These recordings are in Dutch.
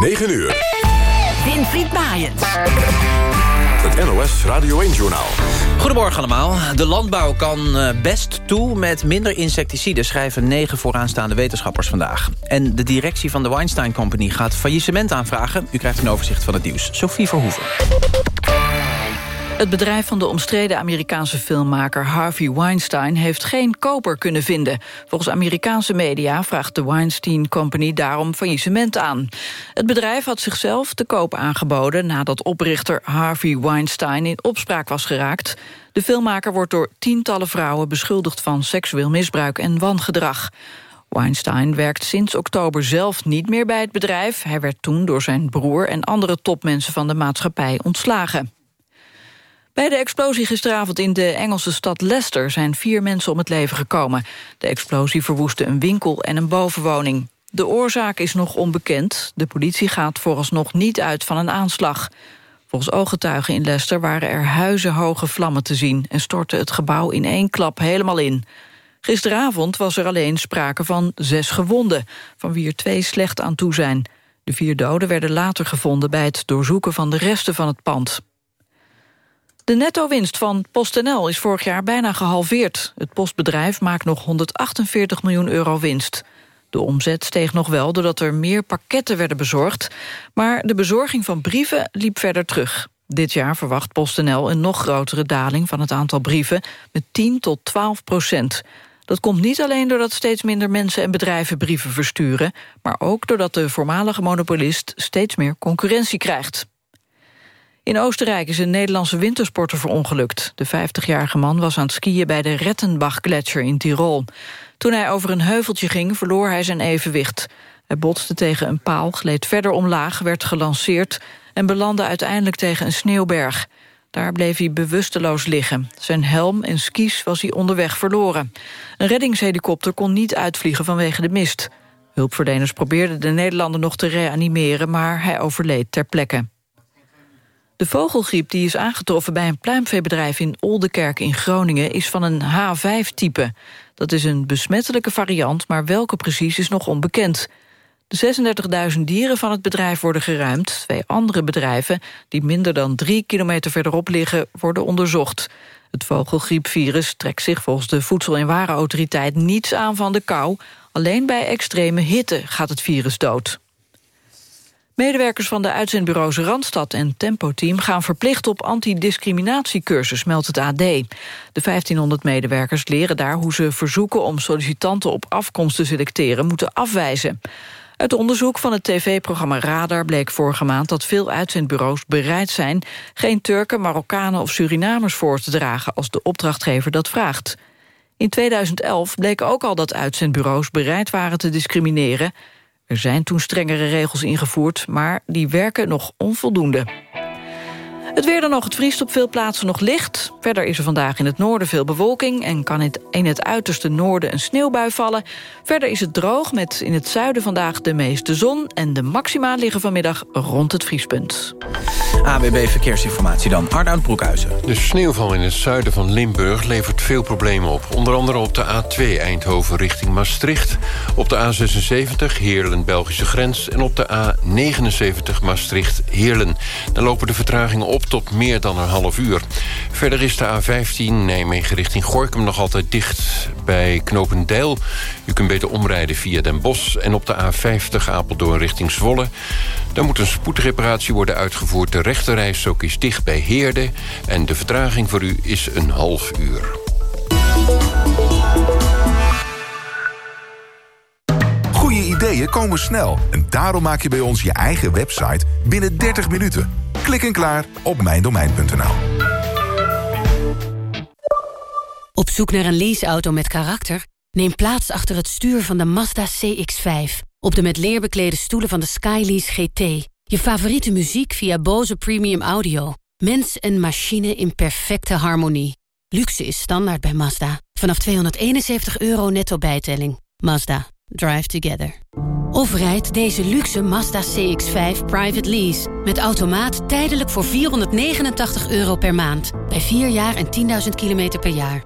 9 uur. Winfried Maaiens. Het NOS Radio 1-journaal. Goedemorgen allemaal. De landbouw kan eh, best toe met minder insecticiden... schrijven negen vooraanstaande wetenschappers vandaag. En de directie van de Weinstein Company gaat faillissement aanvragen. U krijgt een overzicht van het nieuws. Sophie Verhoeven. Het bedrijf van de omstreden Amerikaanse filmmaker Harvey Weinstein heeft geen koper kunnen vinden. Volgens Amerikaanse media vraagt de Weinstein Company daarom faillissement aan. Het bedrijf had zichzelf te koop aangeboden nadat oprichter Harvey Weinstein in opspraak was geraakt. De filmmaker wordt door tientallen vrouwen beschuldigd van seksueel misbruik en wangedrag. Weinstein werkt sinds oktober zelf niet meer bij het bedrijf. Hij werd toen door zijn broer en andere topmensen van de maatschappij ontslagen. Bij de explosie gisteravond in de Engelse stad Leicester... zijn vier mensen om het leven gekomen. De explosie verwoestte een winkel en een bovenwoning. De oorzaak is nog onbekend. De politie gaat vooralsnog niet uit van een aanslag. Volgens ooggetuigen in Leicester waren er huizenhoge vlammen te zien... en stortte het gebouw in één klap helemaal in. Gisteravond was er alleen sprake van zes gewonden... van wie er twee slecht aan toe zijn. De vier doden werden later gevonden bij het doorzoeken van de resten van het pand. De netto-winst van PostNL is vorig jaar bijna gehalveerd. Het postbedrijf maakt nog 148 miljoen euro winst. De omzet steeg nog wel doordat er meer pakketten werden bezorgd... maar de bezorging van brieven liep verder terug. Dit jaar verwacht PostNL een nog grotere daling van het aantal brieven... met 10 tot 12 procent. Dat komt niet alleen doordat steeds minder mensen en bedrijven brieven versturen... maar ook doordat de voormalige monopolist steeds meer concurrentie krijgt. In Oostenrijk is een Nederlandse wintersporter verongelukt. De 50-jarige man was aan het skiën bij de Rettenbach-gletsjer in Tirol. Toen hij over een heuveltje ging, verloor hij zijn evenwicht. Hij botste tegen een paal, gleed verder omlaag, werd gelanceerd... en belandde uiteindelijk tegen een sneeuwberg. Daar bleef hij bewusteloos liggen. Zijn helm en skis was hij onderweg verloren. Een reddingshelikopter kon niet uitvliegen vanwege de mist. Hulpverleners probeerden de Nederlander nog te reanimeren... maar hij overleed ter plekke. De vogelgriep die is aangetroffen bij een pluimveebedrijf in Oldenkerk in Groningen is van een H5-type. Dat is een besmettelijke variant, maar welke precies is nog onbekend. De 36.000 dieren van het bedrijf worden geruimd. Twee andere bedrijven, die minder dan drie kilometer verderop liggen, worden onderzocht. Het vogelgriepvirus trekt zich volgens de Voedsel- en Warenautoriteit niets aan van de kou. Alleen bij extreme hitte gaat het virus dood. Medewerkers van de uitzendbureaus Randstad en Tempo Team gaan verplicht op antidiscriminatiecursus, meldt het AD. De 1500 medewerkers leren daar hoe ze verzoeken om sollicitanten op afkomst te selecteren moeten afwijzen. Uit onderzoek van het tv-programma Radar bleek vorige maand dat veel uitzendbureaus bereid zijn geen Turken, Marokkanen of Surinamers voor te dragen als de opdrachtgever dat vraagt. In 2011 bleek ook al dat uitzendbureaus bereid waren te discrimineren er zijn toen strengere regels ingevoerd, maar die werken nog onvoldoende. Het weer dan nog, het vriest op veel plaatsen nog licht. Verder is er vandaag in het noorden veel bewolking... en kan in het uiterste noorden een sneeuwbui vallen. Verder is het droog met in het zuiden vandaag de meeste zon... en de maxima liggen vanmiddag rond het vriespunt. AWB Verkeersinformatie dan, Arnoud Broekhuizen. De sneeuwval in het zuiden van Limburg levert veel problemen op. Onder andere op de A2 Eindhoven richting Maastricht... op de A76 Heerlen-Belgische grens... en op de A79 Maastricht-Heerlen. Dan lopen de vertragingen op tot meer dan een half uur. Verder is de A15 Nijmegen richting Gorkum nog altijd dicht bij Knopendijl. U kunt beter omrijden via Den Bosch en op de A50 Apeldoorn richting Zwolle. Daar moet een spoedreparatie worden uitgevoerd. De rechterreis is dicht bij Heerde en de vertraging voor u is een half uur. Ideeën komen snel en daarom maak je bij ons je eigen website binnen 30 minuten. Klik en klaar op mijndomein.nl. Op zoek naar een leaseauto met karakter? Neem plaats achter het stuur van de Mazda CX-5. Op de met leer beklede stoelen van de Skylease GT. Je favoriete muziek via Bose Premium Audio. Mens en machine in perfecte harmonie. Luxe is standaard bij Mazda. Vanaf 271 euro netto bijtelling. Mazda. Drive together. Of rijd deze luxe Mazda CX-5 private lease. Met automaat tijdelijk voor 489 euro per maand. Bij 4 jaar en 10.000 kilometer per jaar.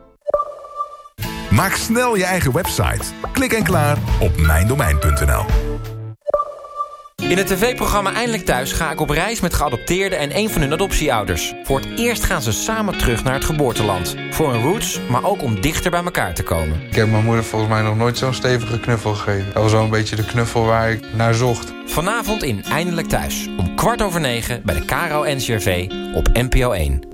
Maak snel je eigen website. Klik en klaar op mijndomein.nl. In het tv-programma Eindelijk Thuis ga ik op reis met geadopteerden en een van hun adoptieouders. Voor het eerst gaan ze samen terug naar het geboorteland. Voor hun roots, maar ook om dichter bij elkaar te komen. Ik heb mijn moeder volgens mij nog nooit zo'n stevige knuffel gegeven. Dat was wel een beetje de knuffel waar ik naar zocht. Vanavond in Eindelijk Thuis. Om kwart over negen bij de Caro NCRV op NPO 1.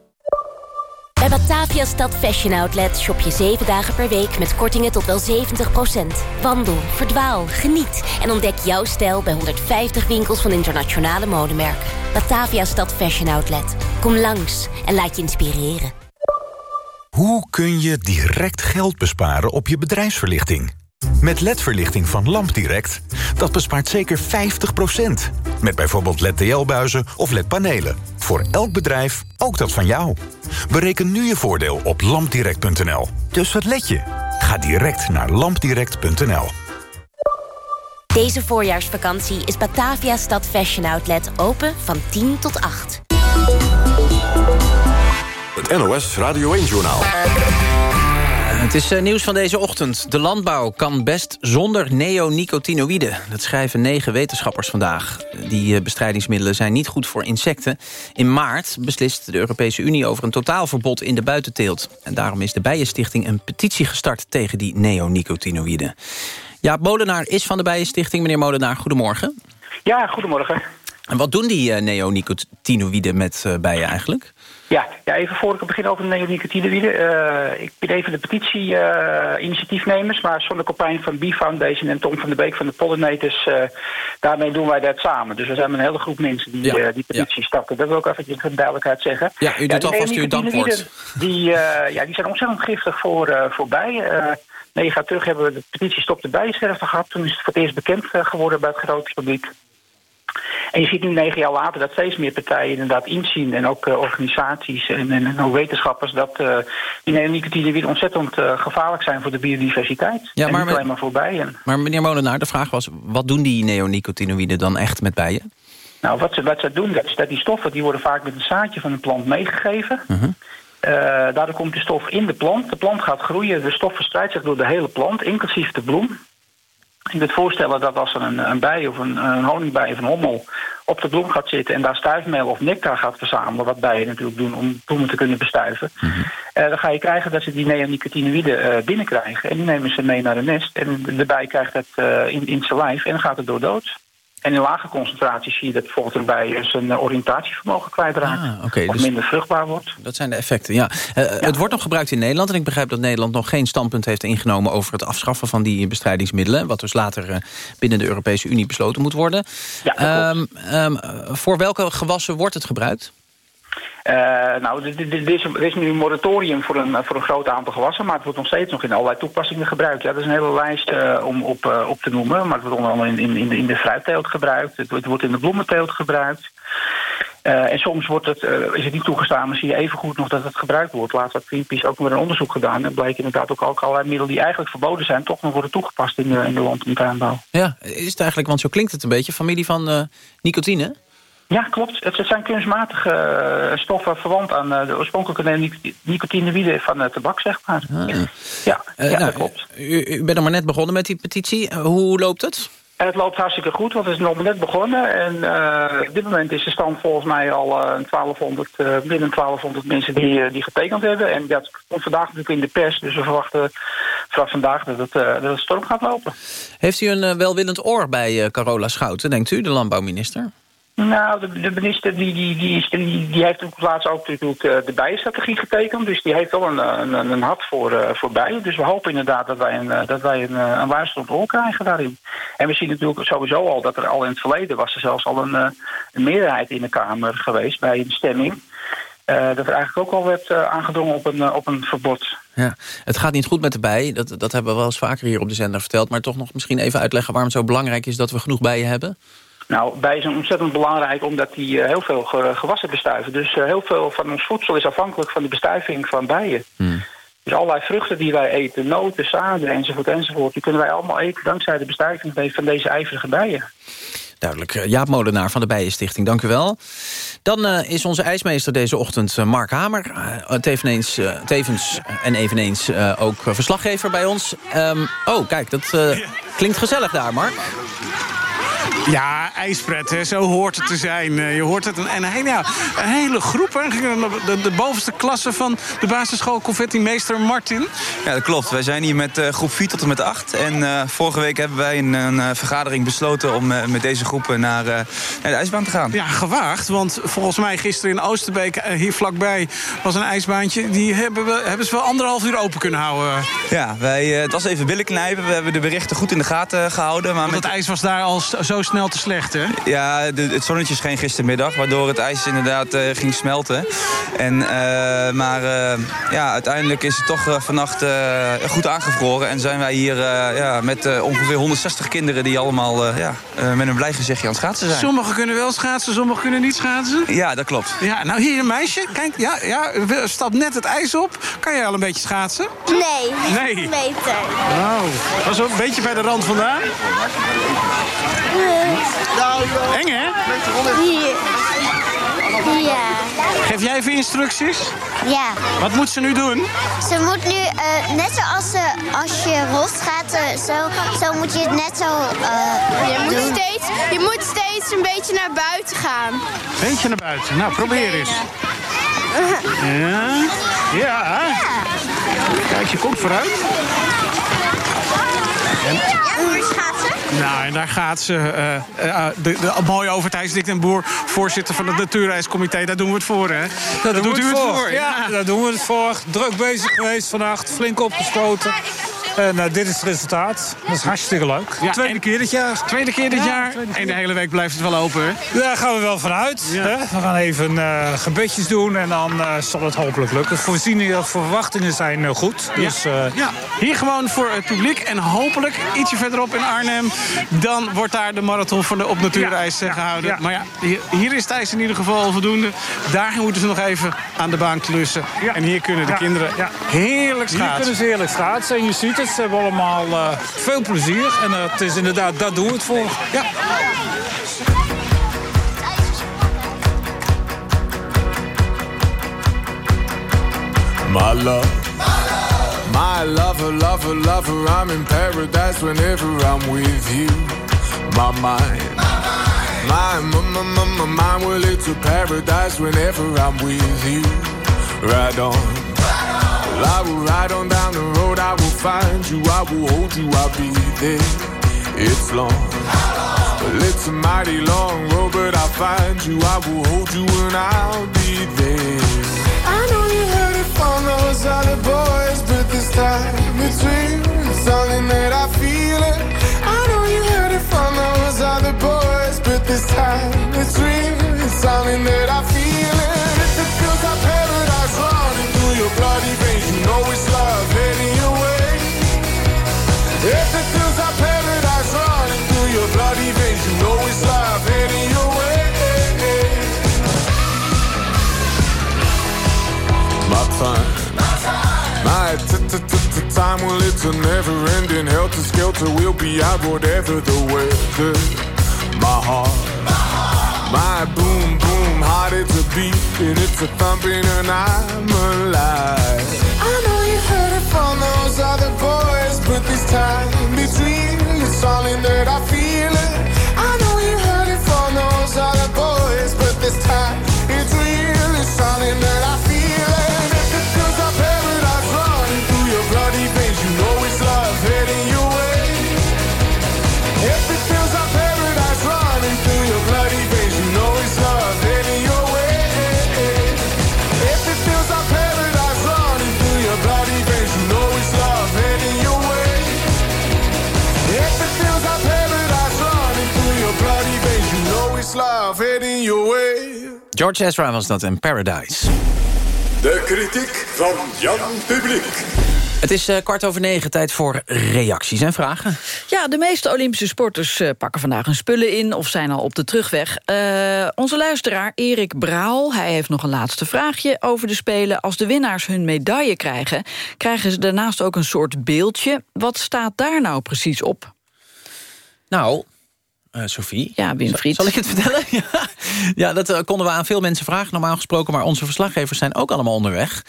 Bij Batavia Stad Fashion Outlet shop je 7 dagen per week met kortingen tot wel 70%. Wandel, verdwaal, geniet en ontdek jouw stijl bij 150 winkels van internationale modemerken. Batavia Stad Fashion Outlet. Kom langs en laat je inspireren. Hoe kun je direct geld besparen op je bedrijfsverlichting? Met LED-verlichting van LampDirect, dat bespaart zeker 50%. Met bijvoorbeeld LED-TL-buizen of LED-panelen. Voor elk bedrijf, ook dat van jou. Bereken nu je voordeel op lampdirect.nl. Dus wat let je? Ga direct naar lampdirect.nl. Deze voorjaarsvakantie is Batavia Stad Fashion Outlet open van 10 tot 8. Het NOS Radio 1-journaal. Het is eh, nieuws van deze ochtend. De landbouw kan best zonder neonicotinoïden. Dat schrijven negen wetenschappers vandaag. Die eh, bestrijdingsmiddelen zijn niet goed voor insecten. In maart beslist de Europese Unie over een totaalverbod in de buitenteelt. En daarom is de Bijenstichting een petitie gestart tegen die neonicotinoïden. Ja, Molenaar is van de Bijenstichting. Meneer Molenaar, goedemorgen. Ja, goedemorgen. En wat doen die uh, neonicotinoïden met bijen eigenlijk? Ja, ja, even voor ik begin over de neonicotinoïden. Uh, ik ben even de petitie-initiatiefnemers, maar Sonne Kopijn van Bee Foundation en Tom van der Beek van de Pollinators, daarmee doen wij dat samen. Dus we zijn een hele groep mensen die ja, die petitie ja. starten. Dat wil ik even in duidelijkheid zeggen. Ja, u doet ja, alvast uw dankwoord. Die, ja, die zijn ontzettend giftig voor, voor bijen. negen jaar terug hebben we de petitie Stop de Bijensterfte gehad. Toen is het voor het eerst bekend geworden bij het grote publiek. En je ziet nu negen jaar later dat steeds meer partijen inderdaad inzien... en ook uh, organisaties en, en, en, ook wetenschappers... dat uh, die neonicotinoïden ontzettend uh, gevaarlijk zijn voor de biodiversiteit. Ja, maar, en niet alleen maar voor bijen. Maar meneer Molenaar, de vraag was... wat doen die neonicotinoïden dan echt met bijen? Nou, wat ze, wat ze doen, dat is dat die stoffen... die worden vaak met een zaadje van een plant meegegeven... -huh. daardoor komt de stof in de plant. De plant gaat groeien. De stof verspreidt zich door de hele plant, inclusief de bloem. Je kunt voorstellen dat als er een, een bij of een, een, honingbij of een hommel op de bloem gaat zitten en daar stuifmeel of nectar gaat verzamelen, wat bijen natuurlijk doen om bloemen te kunnen bestuiven, Mhm. mm -hmm. uh, dan ga je krijgen dat ze die neonicotinoïden uh, binnenkrijgen en die nemen ze mee naar de nest en de bij krijgt dat uh, in, in zijn lijf en dan gaat het door dood. En in lage concentraties zie je dat bijvoorbeeld bij zijn oriëntatievermogen kwijtraakt. Ah, okay, of dus minder vruchtbaar wordt. Dat zijn de effecten, ja. Uh, ja. Het wordt nog gebruikt in Nederland. En ik begrijp dat Nederland nog geen standpunt heeft ingenomen... over het afschaffen van die bestrijdingsmiddelen. Wat dus later uh, binnen de Europese Unie besloten moet worden. Ja, um, um, voor welke gewassen wordt het gebruikt? Uh, nou, er is, nu een moratorium voor een, voor een groot aantal gewassen... maar het wordt nog steeds nog in allerlei toepassingen gebruikt. Ja, dat is een hele lijst uh, om op, uh, op te noemen. Maar het wordt onder andere in, in, in, de, fruitteelt gebruikt. Het, het wordt in de bloementeelt gebruikt. en soms wordt het, is het niet toegestaan, maar zie je even goed nog dat het gebruikt wordt. Laatst had Greenpeace ook weer een onderzoek gedaan. En bleek inderdaad ook, ook allerlei middelen die eigenlijk verboden zijn... toch nog worden toegepast in de, in de land- en tuinbouw. Ja, is het eigenlijk, want zo klinkt het een beetje... familie van nicotine? Ja, klopt. Het zijn kunstmatige uh, stoffen verwant aan uh, de oorspronkelijke nicotinoïden van uh, tabak, zeg maar. Ah. Ja, ja nou, dat klopt. U, u bent er maar net begonnen met die petitie. hoe loopt het? Het loopt hartstikke goed, want het is nog net begonnen. En op dit moment is de stand volgens mij al 1200, binnen 1200 mensen die, die getekend hebben. En dat komt vandaag natuurlijk in de pers, dus we verwachten vanaf vandaag dat het, dat het storm gaat lopen. Heeft u een welwillend oor bij Carola Schouten, denkt u, de landbouwminister? Nou, de, minister die, die, die, die, heeft op plaats ook natuurlijk de bijenstrategie getekend. Dus die heeft wel een, een, een hart voor, uh, voor bijen. Dus we hopen inderdaad dat wij een, dat wij een, een waarschuwend oor krijgen daarin. En we zien natuurlijk sowieso al dat er al in het verleden was er zelfs al een, een meerderheid in de Kamer geweest bij een stemming. Dat er eigenlijk ook al werd aangedrongen op een, op een verbod. Ja, het gaat niet goed met de bij. Dat, dat hebben we wel eens vaker hier op de zender verteld. Maar toch nog misschien even uitleggen waarom het zo belangrijk is dat we genoeg bijen hebben. Nou, bijen zijn ontzettend belangrijk omdat die uh, heel veel ge gewassen bestuiven. Dus uh, heel veel van ons voedsel is afhankelijk van de bestuiving van bijen. Hmm. Dus allerlei vruchten die wij eten, noten, zaden enzovoort enzovoort... die kunnen wij allemaal eten dankzij de bestuiving van deze ijverige bijen. Duidelijk. Eh, Jaap Molenaar van de Bijenstichting, dank u wel. Dan uh, is onze ijsmeester deze ochtend uh, Mark Hamer. Uh, tevens, tevens en eveneens ook verslaggever bij ons. Um, oh, kijk, dat klinkt gezellig daar, Mark. Ja, ijspret, hè. zo hoort het te zijn. Uh, je hoort het. En een, hele groep, eigenlijk de, de, bovenste klasse van de basisschool Confetti Meester Martin. Ja, dat klopt. Wij zijn hier met uh, groep 4 tot en met 8. En uh, vorige week hebben wij in een vergadering besloten om met deze groepen naar, naar, de ijsbaan te gaan. Ja, gewaagd. Want volgens mij gisteren in Oosterbeek, hier vlakbij, was een ijsbaantje. Die hebben, we, hebben ze wel anderhalf uur open kunnen houden. Ja, wij, het was even billen knijpen. We hebben de berichten goed in de gaten gehouden. Maar met... het ijs was daar al zo snel te slecht, hè? Ja, de, het zonnetje scheen gistermiddag, waardoor het ijs inderdaad uh, ging smelten. En, uh, maar uh, ja, uiteindelijk is het toch vannacht goed aangevroren. En zijn wij hier ja, met ongeveer 160 kinderen die allemaal ja, met een blij gezichtje aan het schaatsen zijn. Sommigen kunnen wel schaatsen, sommigen kunnen niet schaatsen? Ja, dat klopt. Ja, nou hier een meisje, kijk, ja, ja, stap net het ijs op. Kan jij al een beetje schaatsen? Nee. Nee? meter. Oh, was een beetje bij de rand vandaan? Eng, hè? Hier. Ja. Geef jij even instructies? Ja. Wat moet ze nu doen? Ze moet nu, uh, net zoals ze, als je rost gaat, uh, zo, zo moet je het net zo uh, je moet, steeds, je moet steeds een beetje naar buiten gaan. Beetje naar buiten. Nou, probeer eens. Ja. Ja. Kijk, je komt vooruit. En... Ja, schaatsen. Nou, en daar gaat ze. Uh, uh, de, de, mooie overtijds Dick den Boer, voorzitter van het Natuurreiscomité. Daar doen we het voor, hè? Daar, doen, we het voor. Ja, ja, daar doen we het voor. Druk bezig geweest vannacht, flink opgeschoten. En uh, dit is het resultaat. Dat is hartstikke leuk. Ja, tweede keer dit jaar. Tweede keer dit ja, jaar. En de hele week blijft het wel open, hè? Daar gaan we wel vanuit. Ja. Hè? We gaan even uh, gebedjes doen en dan uh, zal het hopelijk lukken. Voorzieningen, verwachtingen zijn goed. Dus, ja. Hier gewoon voor het publiek. En hopelijk ietsje verderop in Arnhem... dan wordt daar de marathon van de op natuurreis gehouden. Maar ja, hier, hier, is het ijs in ieder geval voldoende. Daar moeten ze nog even aan de baan klussen. En hier kunnen de kinderen heerlijk schaatsen. Hier kunnen ze heerlijk schaatsen. En je ziet het, ze hebben allemaal uh, veel plezier. En uh, het is inderdaad, daar doen we het voor. Ja. My love, my lover, lover, lover, I'm in paradise whenever I'm with you. My mind, my, my, my, my, mind, well, it's a paradise whenever I'm with you. Right on. Well, I will ride on down the road, I will find you, I will hold you, I'll be there. It's long, well, it's a mighty long road, but I'll find you, I will hold you, and I'll be there. I know you heard it from those other boys, but this time real, it's something that I feel it. I know you heard it from those other boys, but this time it's real, it's something that I feel it. If it feels like paradise running through your bloody know it's love heading your way. If it feels like paradise running through your bloody veins, you know it's love heading your way. My time, my time, well it's a never-ending helter-skelter. We'll be out whatever the weather. My heart, my boom boom heart, it's a beat and it's a thumping, and I'm alive. From those other boys, but this time real. It's something that I George Ezra was dat in Paradise. De kritiek van Jan Publiek. Het is uh, kwart over negen, tijd voor reacties en vragen. Ja, de meeste Olympische sporters uh, pakken vandaag hun spullen in... of zijn al op de terugweg. Uh, onze luisteraar Erik Braal, hij heeft nog een laatste vraagje over de Spelen. Als de winnaars hun medaille krijgen... krijgen ze daarnaast ook een soort beeldje. Wat staat daar nou precies op? Nou, uh, Sophie. Ja, Winfried. Zal ik het vertellen? ja, ja dat uh, konden we aan veel mensen vragen, normaal gesproken. Maar onze verslaggevers zijn ook allemaal onderweg.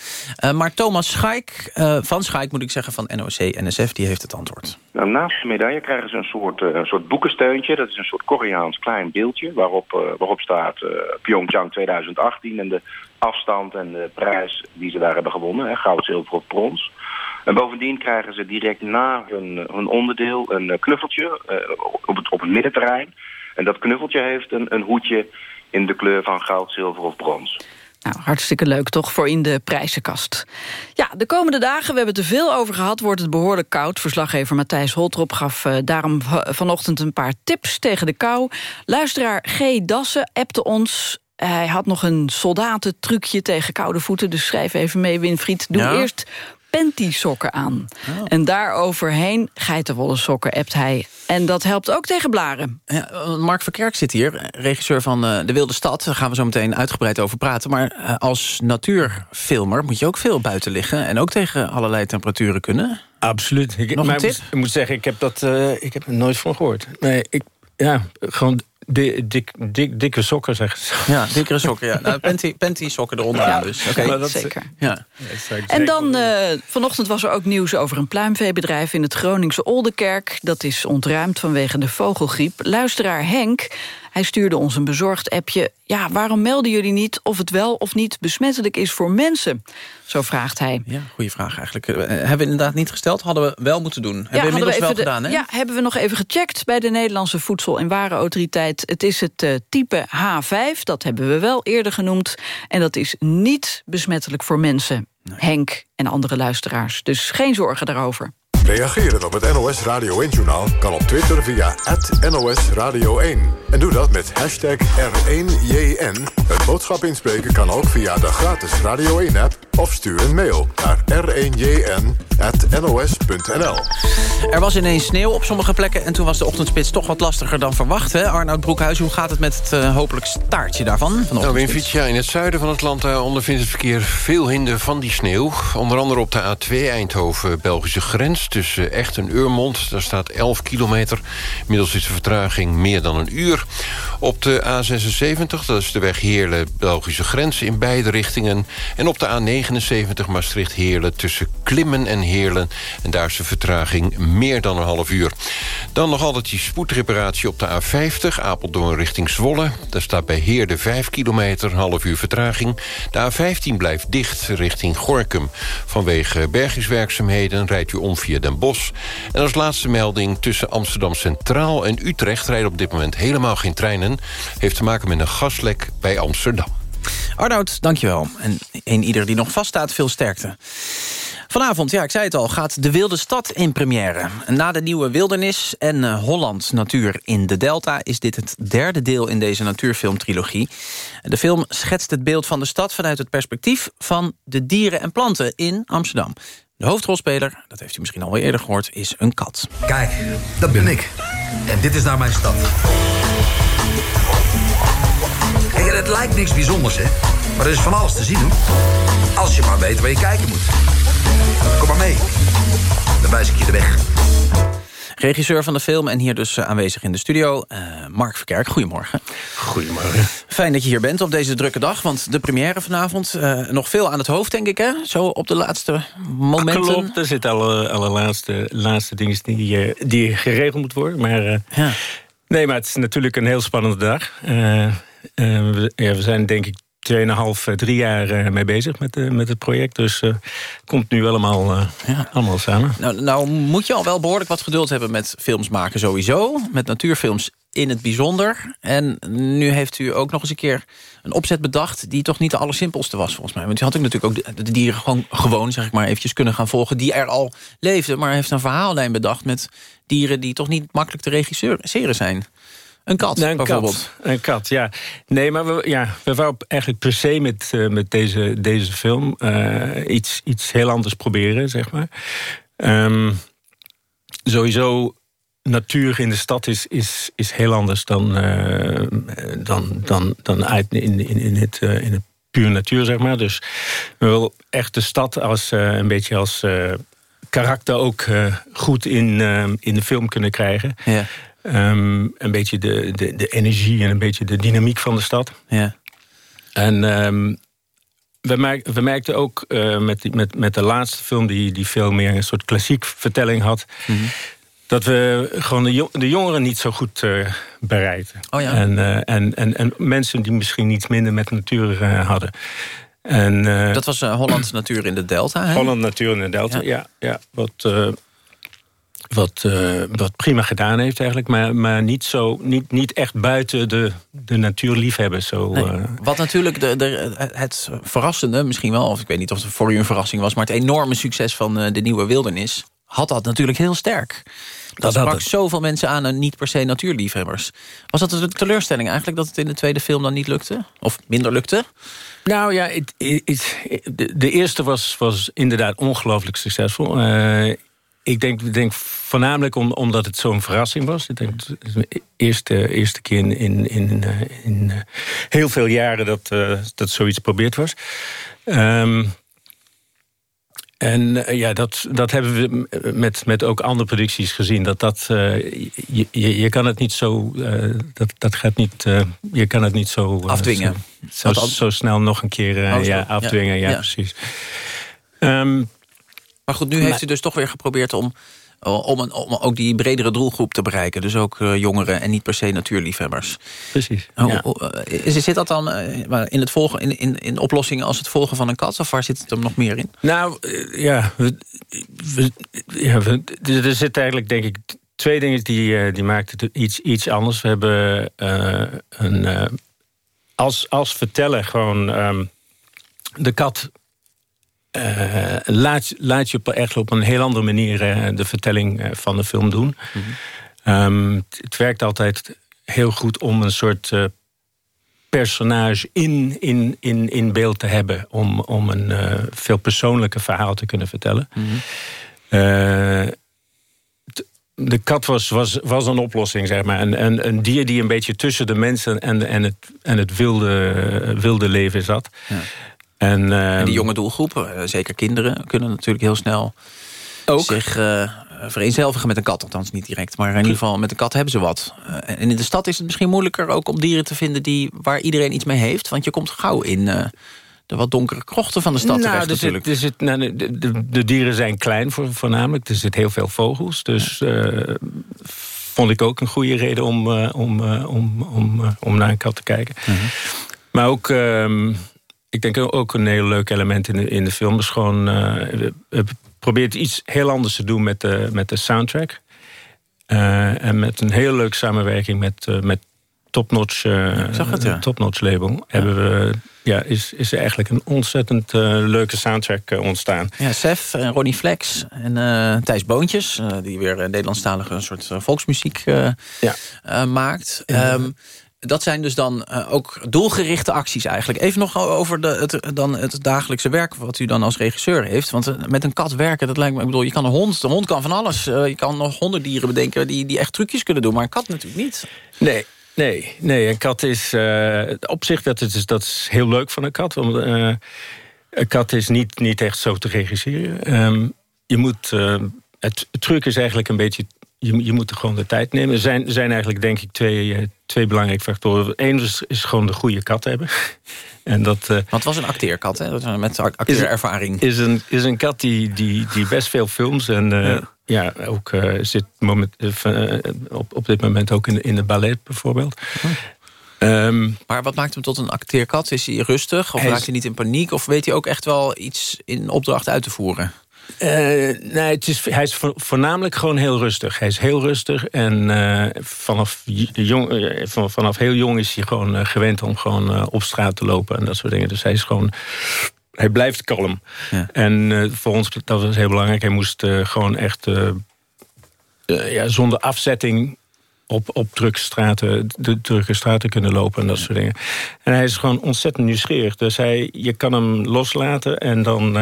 Uh, maar Thomas Schaik, van Schaik moet ik zeggen, van NOC-NSF, die heeft het antwoord. Nou, naast de medaille krijgen ze een soort, een soort boekensteuntje. Dat is een soort Koreaans klein beeldje waarop, waarop staat Pyeongchang 2018... en de afstand en de prijs die ze daar hebben gewonnen. Hè, goud, zilver of brons. En bovendien krijgen ze direct na hun, hun onderdeel een knuffeltje uh, op, het, op het middenterrein. En dat knuffeltje heeft een, een hoedje in de kleur van goud, zilver of brons. Nou, hartstikke leuk toch voor in de prijzenkast. Ja, de komende dagen, we hebben het er veel over gehad... wordt het behoorlijk koud. Verslaggever Matthijs Holtrop gaf uh, daarom vanochtend een paar tips tegen de kou. Luisteraar G. Dassen appte ons... Hij had nog een soldatentrucje tegen koude voeten... dus schrijf even mee, Winfried. Doe ja. eerst panty-sokken aan. Oh. En daaroverheen geitenwolle sokken appt hij. En dat helpt ook tegen blaren. Ja, Mark Verkerk zit hier, regisseur van uh, De Wilde Stad. Daar gaan we zo meteen uitgebreid over praten. Maar uh, als natuurfilmer moet je ook veel buiten liggen... en ook tegen allerlei temperaturen kunnen. Absoluut. Ik, Nog een tip? Ik moet zeggen, ik heb, dat, uh, ik heb er nooit van gehoord. Nee, ik, ja, gewoon Dik, dik, dik, dikke sokken, zeggen ze. Ja, dikkere sokken, ja. Nou, panty, panty sokken eronder ja, dus. Okay. dat, zeker. Ja. En dan, uh, vanochtend was er ook nieuws over een pluimveebedrijf... in het Groningse Oldenkerk. Dat is ontruimd vanwege de vogelgriep. Luisteraar Henk, hij stuurde ons een bezorgd appje... ja, waarom melden jullie niet of het wel of niet besmettelijk is voor mensen? Zo vraagt hij. Ja, goede vraag eigenlijk. Uh, hebben we inderdaad niet gesteld, hadden we wel moeten doen. Hebben ja, we inmiddels we wel de, gedaan, hè? Ja, hebben we nog even gecheckt bij de Nederlandse Voedsel- en Warenautoriteit. Het is het uh, type H5, dat hebben we wel eerder genoemd. En dat is niet besmettelijk voor mensen. Nee. Henk en andere luisteraars. Dus geen zorgen daarover. Reageren op het NOS Radio 1-journaal kan op Twitter via NOS Radio 1. En doe dat met hashtag R1JN. Het boodschap inspreken kan ook via de gratis Radio 1-app... of stuur een mail naar r1jn.nos.nl. Er was ineens sneeuw op sommige plekken... en toen was de ochtendspits toch wat lastiger dan verwacht. Hè? Arnoud Broekhuis, hoe gaat het met het uh, hopelijk staartje daarvan? Van nou, ja, in het zuiden van het land uh, ondervindt het verkeer veel hinder van die sneeuw. Onder andere op de A2 Eindhoven-Belgische grens tussen Echt en Urmond. Daar staat 11 kilometer. Inmiddels is de vertraging meer dan een uur. Op de A76, dat is de weg Heerlen-Belgische grens in beide richtingen. En op de A79 Maastricht-Heerlen tussen Klimmen en Heerlen. En daar is de vertraging meer dan een half uur. Dan nog altijd die spoedreparatie op de A50, Apeldoorn richting Zwolle. Daar staat bij Heerde 5 kilometer, half uur vertraging. De A15 blijft dicht richting Gorkum. Vanwege bergingswerkzaamheden rijdt u om via Den Bosch. En als laatste melding tussen Amsterdam Centraal en Utrecht... rijden op dit moment helemaal geen treinen. Heeft te maken met een gaslek bij Amsterdam. Arnoud, dankjewel. En een ieder die nog vaststaat, veel sterkte. Vanavond, ja, ik zei het al, gaat De Wilde Stad in première. Na de nieuwe Wildernis en uh, Holland Natuur in de Delta... is dit het derde deel in deze natuurfilmtrilogie. De film schetst het beeld van de stad vanuit het perspectief... van de dieren en planten in Amsterdam. De hoofdrolspeler, dat heeft u misschien al eerder gehoord, is een kat. Kijk, dat ben ik. En dit is naar mijn stad. Het lijkt niks bijzonders, hè? Maar er is van alles te zien. Als je maar weet waar je kijken moet. Kom maar mee. Dan wijs ik je de weg. Regisseur van de film en hier dus aanwezig in de studio, uh, Mark Verkerk. Goedemorgen. Goedemorgen. Fijn dat je hier bent op deze drukke dag, want de première vanavond... Uh, nog veel aan het hoofd, denk ik, hè? Zo op de laatste momenten. Klopt, er zitten alle, alle laatste, laatste dingen die, die geregeld moeten worden. Maar, ja. Nee, maar het is natuurlijk een heel spannende dag. ja, we zijn denk ik 2,5, 3 jaar mee bezig met, uh, met het project. Dus het komt nu allemaal, ja. allemaal samen. Nou, nou moet je al wel behoorlijk wat geduld hebben met films maken sowieso. Met natuurfilms in het bijzonder. En nu heeft u ook nog eens een keer een opzet bedacht... die toch niet de allersimpelste was volgens mij. Want u had natuurlijk ook de dieren gewoon, gewoon zeg ik maar, eventjes kunnen gaan volgen... die er al leefden, maar heeft een verhaallijn bedacht... met dieren die toch niet makkelijk te regisseren zijn. Een kat, een bijvoorbeeld. Kat, een kat, ja. Nee, maar we, ja, we wouden eigenlijk per se met, eh, met deze, deze film... eh, iets, iets heel anders proberen, zeg maar. Ehm, sowieso, natuur in de stad is, is, is heel anders dan, eh, dan, dan, dan uit in, in, in, het, in het puur natuur, zeg maar. Dus we willen echt de stad als, een beetje als karakter ook goed in, in de film kunnen krijgen. Ja. Ehm, een beetje de, de, de energie en een beetje de dynamiek van de stad. Ja. En ehm, we, merk, we merkten ook eh, met, die- met, met de laatste film... Die, die veel meer een soort klassiek vertelling had... Mhm. dat we gewoon de, de jongeren niet zo goed eh bereikten. Oh ja. en, eh, en, en, en mensen die misschien iets minder met natuur hadden. En, Dat was Hollandse natuur in de Delta, hè? Holland Natuur in de Delta, Ja. ja. ja, wat, wat, eh, wat prima gedaan heeft eigenlijk. Maar, maar niet, zo, niet, niet echt buiten de, de natuurliefhebbers. Zo, Nee. eh, Wat natuurlijk de, de, het verrassende, misschien wel... of ik weet niet of het voor u een verrassing was... maar het enorme succes van eh, de Nieuwe Wildernis... had dat natuurlijk heel sterk. Dat, Dat had sprak het. zoveel mensen aan en niet per se natuurliefhebbers. Was dat een teleurstelling eigenlijk dat het in de tweede film dan niet lukte? Of minder lukte? Nou ja, het, het- de, de eerste was, was inderdaad ongelooflijk succesvol. Ik denk, denk voornamelijk om, omdat het zo'n verrassing was. Ik denk het is de eerste, eerste keer in, in, in, eh, in eh, heel veel jaren dat, eh, dat zoiets geprobeerd was. Ehm, en ja, dat, dat hebben we met, met ook andere producties gezien. Dat dat, je, je, je kan het niet zo. dat, dat gaat niet. je kan het niet zo. Afdwingen. Zo, zo, snel nog een keer Oh, ja, afdwingen. Ja, Ja. precies. Ehm, Maar goed, nu heeft u dus toch weer geprobeerd om, om, een, om ook die bredere doelgroep te bereiken. Dus ook eh, jongeren en niet per se natuurliefhebbers. Precies. Oh, ja. oh, eh, is- zit dat dan eh, in, het volgen, in, in, in oplossingen als het volgen van een kat? Of waar zit het er nog meer in? Nou, eh, ja, we, we- ja we- er zitten eigenlijk, denk ik, twee dingen die, eh, die maakt het iets, iets anders. We hebben eh, een, eh, als, als verteller gewoon ehm, de kat. Eh, laat, laat je op, echt op een heel andere manier eh, de vertelling eh, van de film doen. Ehm, het, het werkt altijd heel goed om een soort personage in, in, in, in beeld te hebben. Om, om een veel persoonlijker verhaal te kunnen vertellen. T- de kat was, was, was een oplossing, zeg maar. Een, een, een dier die een beetje tussen de mensen en, en het, en het wilde, wilde leven zat. En, En ehm, die jonge doelgroep, eh, zeker kinderen, kunnen natuurlijk heel snel zich eh, vereenzelvigen met een kat. Althans niet direct, maar in ieder geval met een kat hebben ze wat. Eh, en in de stad is het misschien moeilijker ook om dieren te vinden... Die, waar iedereen iets mee heeft. Want je komt gauw in eh, de wat donkere krochten van de stad terecht er zit- natuurlijk. er zit, nou, de, de, de dieren zijn klein voor, voornamelijk. Er zit heel veel vogels. Dus eh, vond ik ook een goede reden om, eh, om, eh, om, om, om naar een kat te kijken. Mhm. Maar ook, ehm, ik denk ook een heel leuk element in de, in de film... is gewoon, eh, probeert iets heel anders te doen met de, met de soundtrack. Eh, en met een heel leuke samenwerking met, eh, met Topnotch, het, ja. Topnotch label. Hebben we, ja, is, is er eigenlijk een ontzettend leuke soundtrack ontstaan. Ja, Sef en Ronnie Flex en Thijs Boontjes... die weer Nederlandstalige een soort volksmuziek eh, maakt. Ehm, dat zijn dus dan eh, ook doelgerichte acties eigenlijk. Even nog over de, het, dan het dagelijkse werk wat u dan als regisseur heeft. Want eh, met een kat werken, dat lijkt me... Ik bedoel, je kan een hond, de hond kan van alles. Eh, je kan nog honderd dieren bedenken die, die echt trucjes kunnen doen. Maar een kat natuurlijk niet. Nee, nee, nee. Een kat is eh, op zich dat is, dat is heel leuk van een kat. Want, een kat is niet, niet echt zo te regisseren. Ehm, je moet, het truc is eigenlijk een beetje. Je, je moet er gewoon de tijd nemen. Er zijn, zijn eigenlijk denk ik twee, eh, twee belangrijke factoren. Eén is, is gewoon de goede kat hebben. En dat, eh, Want het was een acteerkat, hè? Dat Met acteerervaring. is een, is een kat die, die, die best veel films en eh, ja. ook eh, zit moment, op, op dit moment ook in, de- in de ballet bijvoorbeeld. Ehm, Maar wat maakt hem tot een acteerkat? Is hij rustig? Of Hij is- raakt hij niet in paniek? Of weet hij ook echt wel iets in opdracht uit te voeren? Eh, nee, het is, hij is vo- voornamelijk gewoon heel rustig. Hij is heel rustig en eh, vanaf, jong, eh, van- vanaf heel jong is hij gewoon gewend om gewoon op straat te lopen en dat soort dingen. Dus hij is gewoon. Hij blijft kalm. En eh, voor ons, dat was heel belangrijk. Hij moest gewoon echt ja, zonder afzetting op, op drukke straten, de drukke straten kunnen lopen en dat soort dingen. En hij is gewoon ontzettend nieuwsgierig. Dus hij, je kan hem loslaten en dan...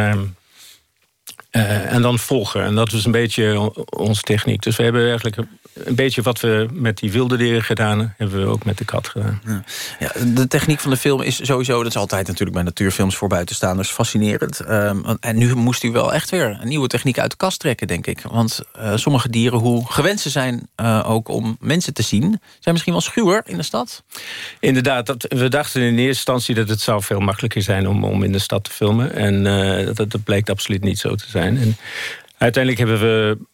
eh, en dan volgen. En dat is een beetje onze techniek. Dus we hebben eigenlijk een beetje wat we met die wilde dieren gedaan... hebben we ook met de kat gedaan. Ja. Ja, de techniek van de film is sowieso... dat is altijd natuurlijk bij natuurfilms voor buitenstaanders fascinerend. Ehm, en nu moest u wel echt weer een nieuwe techniek uit de kast trekken, denk ik. Want eh, sommige dieren, hoe gewend ze zijn uh, ook om mensen te zien... zijn misschien wel schuwer in de stad. Inderdaad, dat, we dachten in eerste instantie dat het zou veel makkelijker zijn... om, om in de stad te filmen. En uh, dat, dat bleek absoluut niet zo te zijn. En uiteindelijk hebben we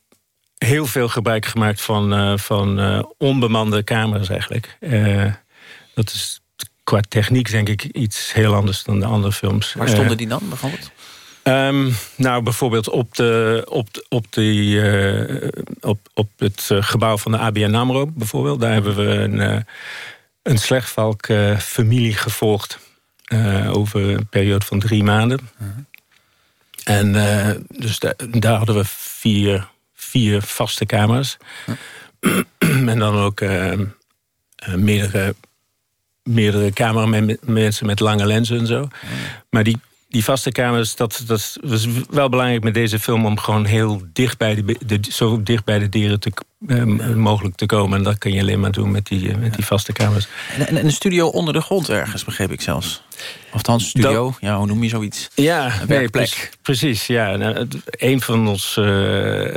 heel veel gebruik gemaakt van, uh, van uh, onbemande camera's eigenlijk. Uh, dat is qua techniek denk ik iets heel anders dan de andere films. Waar stonden die dan bijvoorbeeld? Um, nou, bijvoorbeeld op, de, op, de, op, die, op, op het gebouw van de ABN AMRO bijvoorbeeld. Daar hebben we een, een slechtvalk familie gevolgd over een periode van drie maanden. -huh. En dus da daar hadden we vier, vier vaste kamers. En dan ook uh, uh, meerdere, meerdere cameramensen met lange lenzen en zo. Maar die, die vaste kamers, dat, dat was wel belangrijk met deze film... om gewoon heel dicht bij de, de, zo dicht bij de dieren te, mogelijk te komen. En dat kan je alleen maar doen met die, met die vaste kamers. En, en een studio onder de grond ergens, begreep ik zelfs. Of althans, studio, dat, ja, hoe noem je zoiets? Ja, nee, precies, precies. Ja. Nou, een van ons uh,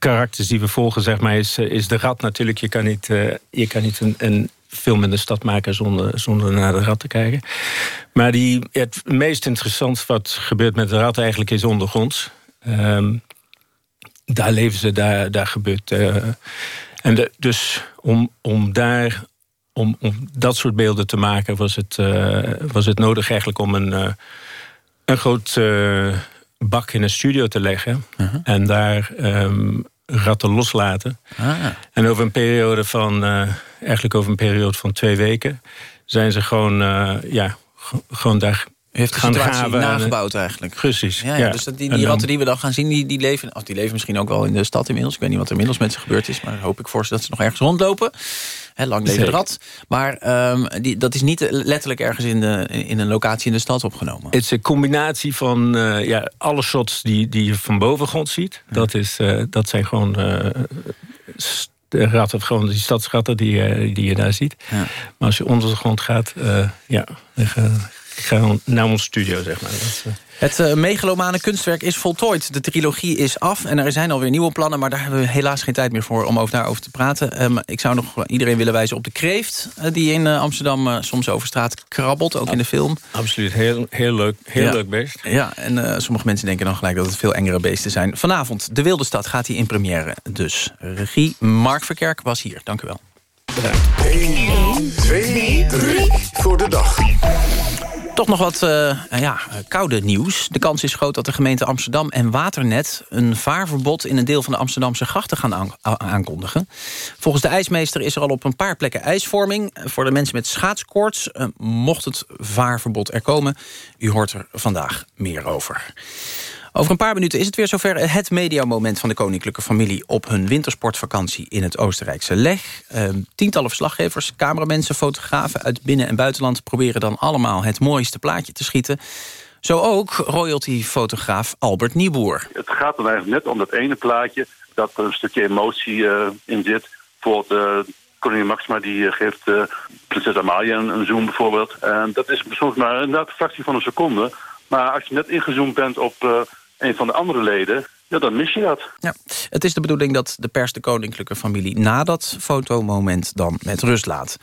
karakters die we volgen, zeg maar, is, is de rat natuurlijk. Je kan niet, uh, je kan niet een, een film in de stad maken zonder, zonder naar de rat te kijken. Maar die, het meest interessant wat gebeurt met de rat eigenlijk is ondergronds. Um, daar leven ze, daar, daar gebeurt... Uh, en dus om, om daar om, om, dat soort beelden te maken... was het, was het nodig eigenlijk om een, een groot bak in een studio te leggen... -huh. en daar um, ratten loslaten. Ah. En over een periode van... eigenlijk over een periode van twee weken... zijn ze gewoon, ja, gewoon daar heeft de gaan situatie nagebouwd eigenlijk. Precies. Ja, ja, ja. Dus dat die, die ratten die we dan gaan zien, die, die leven... Of die leven misschien ook wel in de stad inmiddels. Ik weet niet wat er inmiddels met ze gebeurd is. Maar hoop ik voor ze dat ze nog ergens rondlopen. Lang leven de rat. Maar um, die, dat is niet letterlijk ergens in, de, in een locatie in de stad opgenomen. Het is een combinatie van uh, ja, alle shots die, die je van bovengrond ziet. Ja. Dat, is, uh, dat zijn gewoon... Uh, de ratten, gewoon die stadsratten die, die je daar ziet. Ja. Maar als je onder de grond gaat, ja, ik ga naar ons studio, zeg maar. Dat. Het uh, megalomane kunstwerk is voltooid. De trilogie is af en er zijn alweer nieuwe plannen... maar daar hebben we helaas geen tijd meer voor om over daarover te praten. Um, ik zou nog iedereen willen wijzen op de kreeft... Uh, die in Amsterdam soms over straat krabbelt, ook in de film. Absoluut, heel, heel leuk, heel ja. leuk beest. Ja, en sommige mensen denken dan gelijk dat het veel engere beesten zijn. Vanavond, De Wilde Stad, gaat hij in première dus. Regie Mark Verkerk was hier, dank u wel. Bedankt. 1, 2, 3 voor de dag. Toch nog wat uh, ja, koude nieuws. De kans is groot dat de gemeente Amsterdam en Waternet... een vaarverbod in een deel van de Amsterdamse grachten gaan aankondigen. Volgens de ijsmeester is er al op een paar plekken ijsvorming. Voor de mensen met schaatskoorts uh, mocht het vaarverbod er komen. U hoort er vandaag meer over. Over een paar minuten is het weer zover het mediamoment van de koninklijke familie... op hun wintersportvakantie in het Oostenrijkse Leg. Uh, tientallen verslaggevers, cameramensen, fotografen uit binnen- en buitenland... proberen dan allemaal het mooiste plaatje te schieten. Zo ook royalty-fotograaf Albert Nieboer. Het gaat dan eigenlijk net om dat ene plaatje... dat er een stukje emotie uh, in zit. Bijvoorbeeld... Uh, Koningin Maxima die geeft uh, prinses Amalia een, zoom bijvoorbeeld. En dat is soms maar een fractie van een seconde. Maar als je net ingezoomd bent op een van de andere leden, ja, dan mis je dat. Ja, het is de bedoeling dat de pers de koninklijke familie... na dat fotomoment dan met rust laat.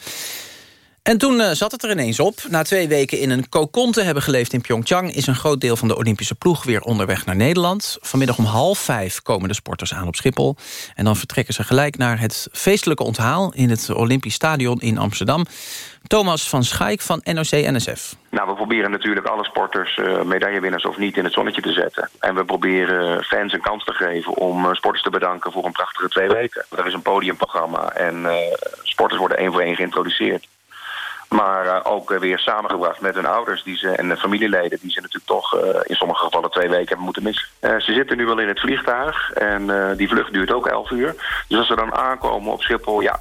En toen uh, zat het er ineens op. Na twee weken in een kokon te hebben geleefd in Pyeongchang... is een groot deel van de Olympische ploeg weer onderweg naar Nederland. Vanmiddag om half vijf komen de sporters aan op Schiphol. En dan vertrekken ze gelijk naar het feestelijke onthaal... in het Olympisch Stadion in Amsterdam. Thomas van Schaik van NOC-NSF. Nou, we proberen natuurlijk alle sporters, uh, medaillewinnaars of niet, in het zonnetje te zetten. En we proberen fans een kans te geven om uh, sporters te bedanken voor een prachtige twee weken. Er is een podiumprogramma en uh, sporters worden één voor één geïntroduceerd. Maar uh, ook uh, weer samengebracht met hun ouders die ze, en de familieleden... die ze natuurlijk toch uh, in sommige gevallen twee weken hebben moeten missen. ze zitten nu al in het vliegtuig en die vlucht duurt ook elf uur. Dus als ze dan aankomen op Schiphol... ja,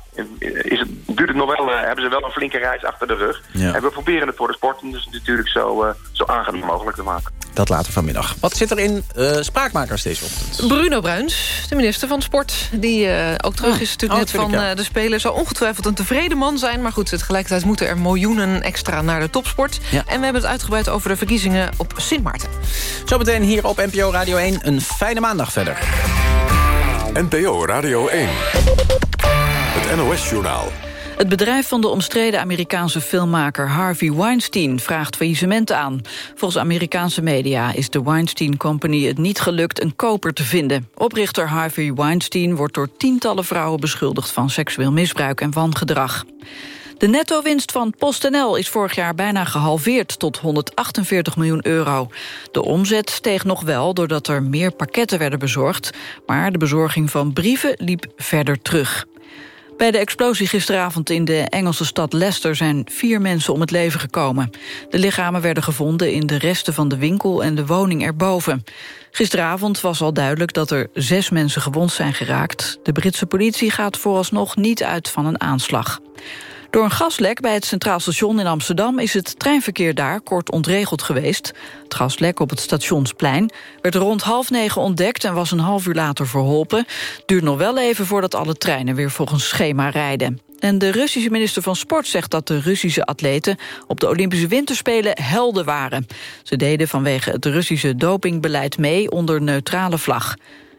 is het, duurt het nog wel, hebben ze wel een flinke reis achter de rug. Ja. En we proberen het voor de sporten dus natuurlijk zo, zo aangenaam mogelijk te maken. Dat later vanmiddag. Wat zit er in spraakmakers deze ochtend? Bruno Bruins, de minister van Sport... die ook terug is natuurlijk oh, net van de Spelen... zou ongetwijfeld een tevreden man zijn. Maar goed, tegelijkertijd moeten er miljoenen extra naar de topsport. En we hebben het uitgebreid over de verkiezingen op Sint Maarten. Zometeen hier op NPO Radio 1 een fijne maandag verder. NPO Radio 1. Het NOS-journaal. Het bedrijf van de omstreden Amerikaanse filmmaker Harvey Weinstein vraagt faillissement aan. Volgens Amerikaanse media is de Weinstein Company het niet gelukt een koper te vinden. Oprichter Harvey Weinstein wordt door tientallen vrouwen beschuldigd van seksueel misbruik en wangedrag. De netto-winst van PostNL is vorig jaar bijna gehalveerd tot 148 miljoen euro. De omzet steeg nog wel doordat er meer pakketten werden bezorgd... maar de bezorging van brieven liep verder terug. Bij de explosie gisteravond in de Engelse stad Leicester... zijn vier mensen om het leven gekomen. De lichamen werden gevonden in de resten van de winkel... en de woning erboven. Gisteravond was al duidelijk dat er zes mensen gewond zijn geraakt. De Britse politie gaat vooralsnog niet uit van een aanslag. Door een gaslek bij het Centraal Station in Amsterdam... is het treinverkeer daar kort ontregeld geweest. Het gaslek op het stationsplein werd rond half negen ontdekt... en was een half uur later verholpen. Duurt nog wel even voordat alle treinen weer volgens schema rijden. En de Russische minister van Sport zegt dat de Russische atleten... op de Olympische Winterspelen helden waren. Ze deden vanwege het Russische dopingbeleid mee onder neutrale vlag.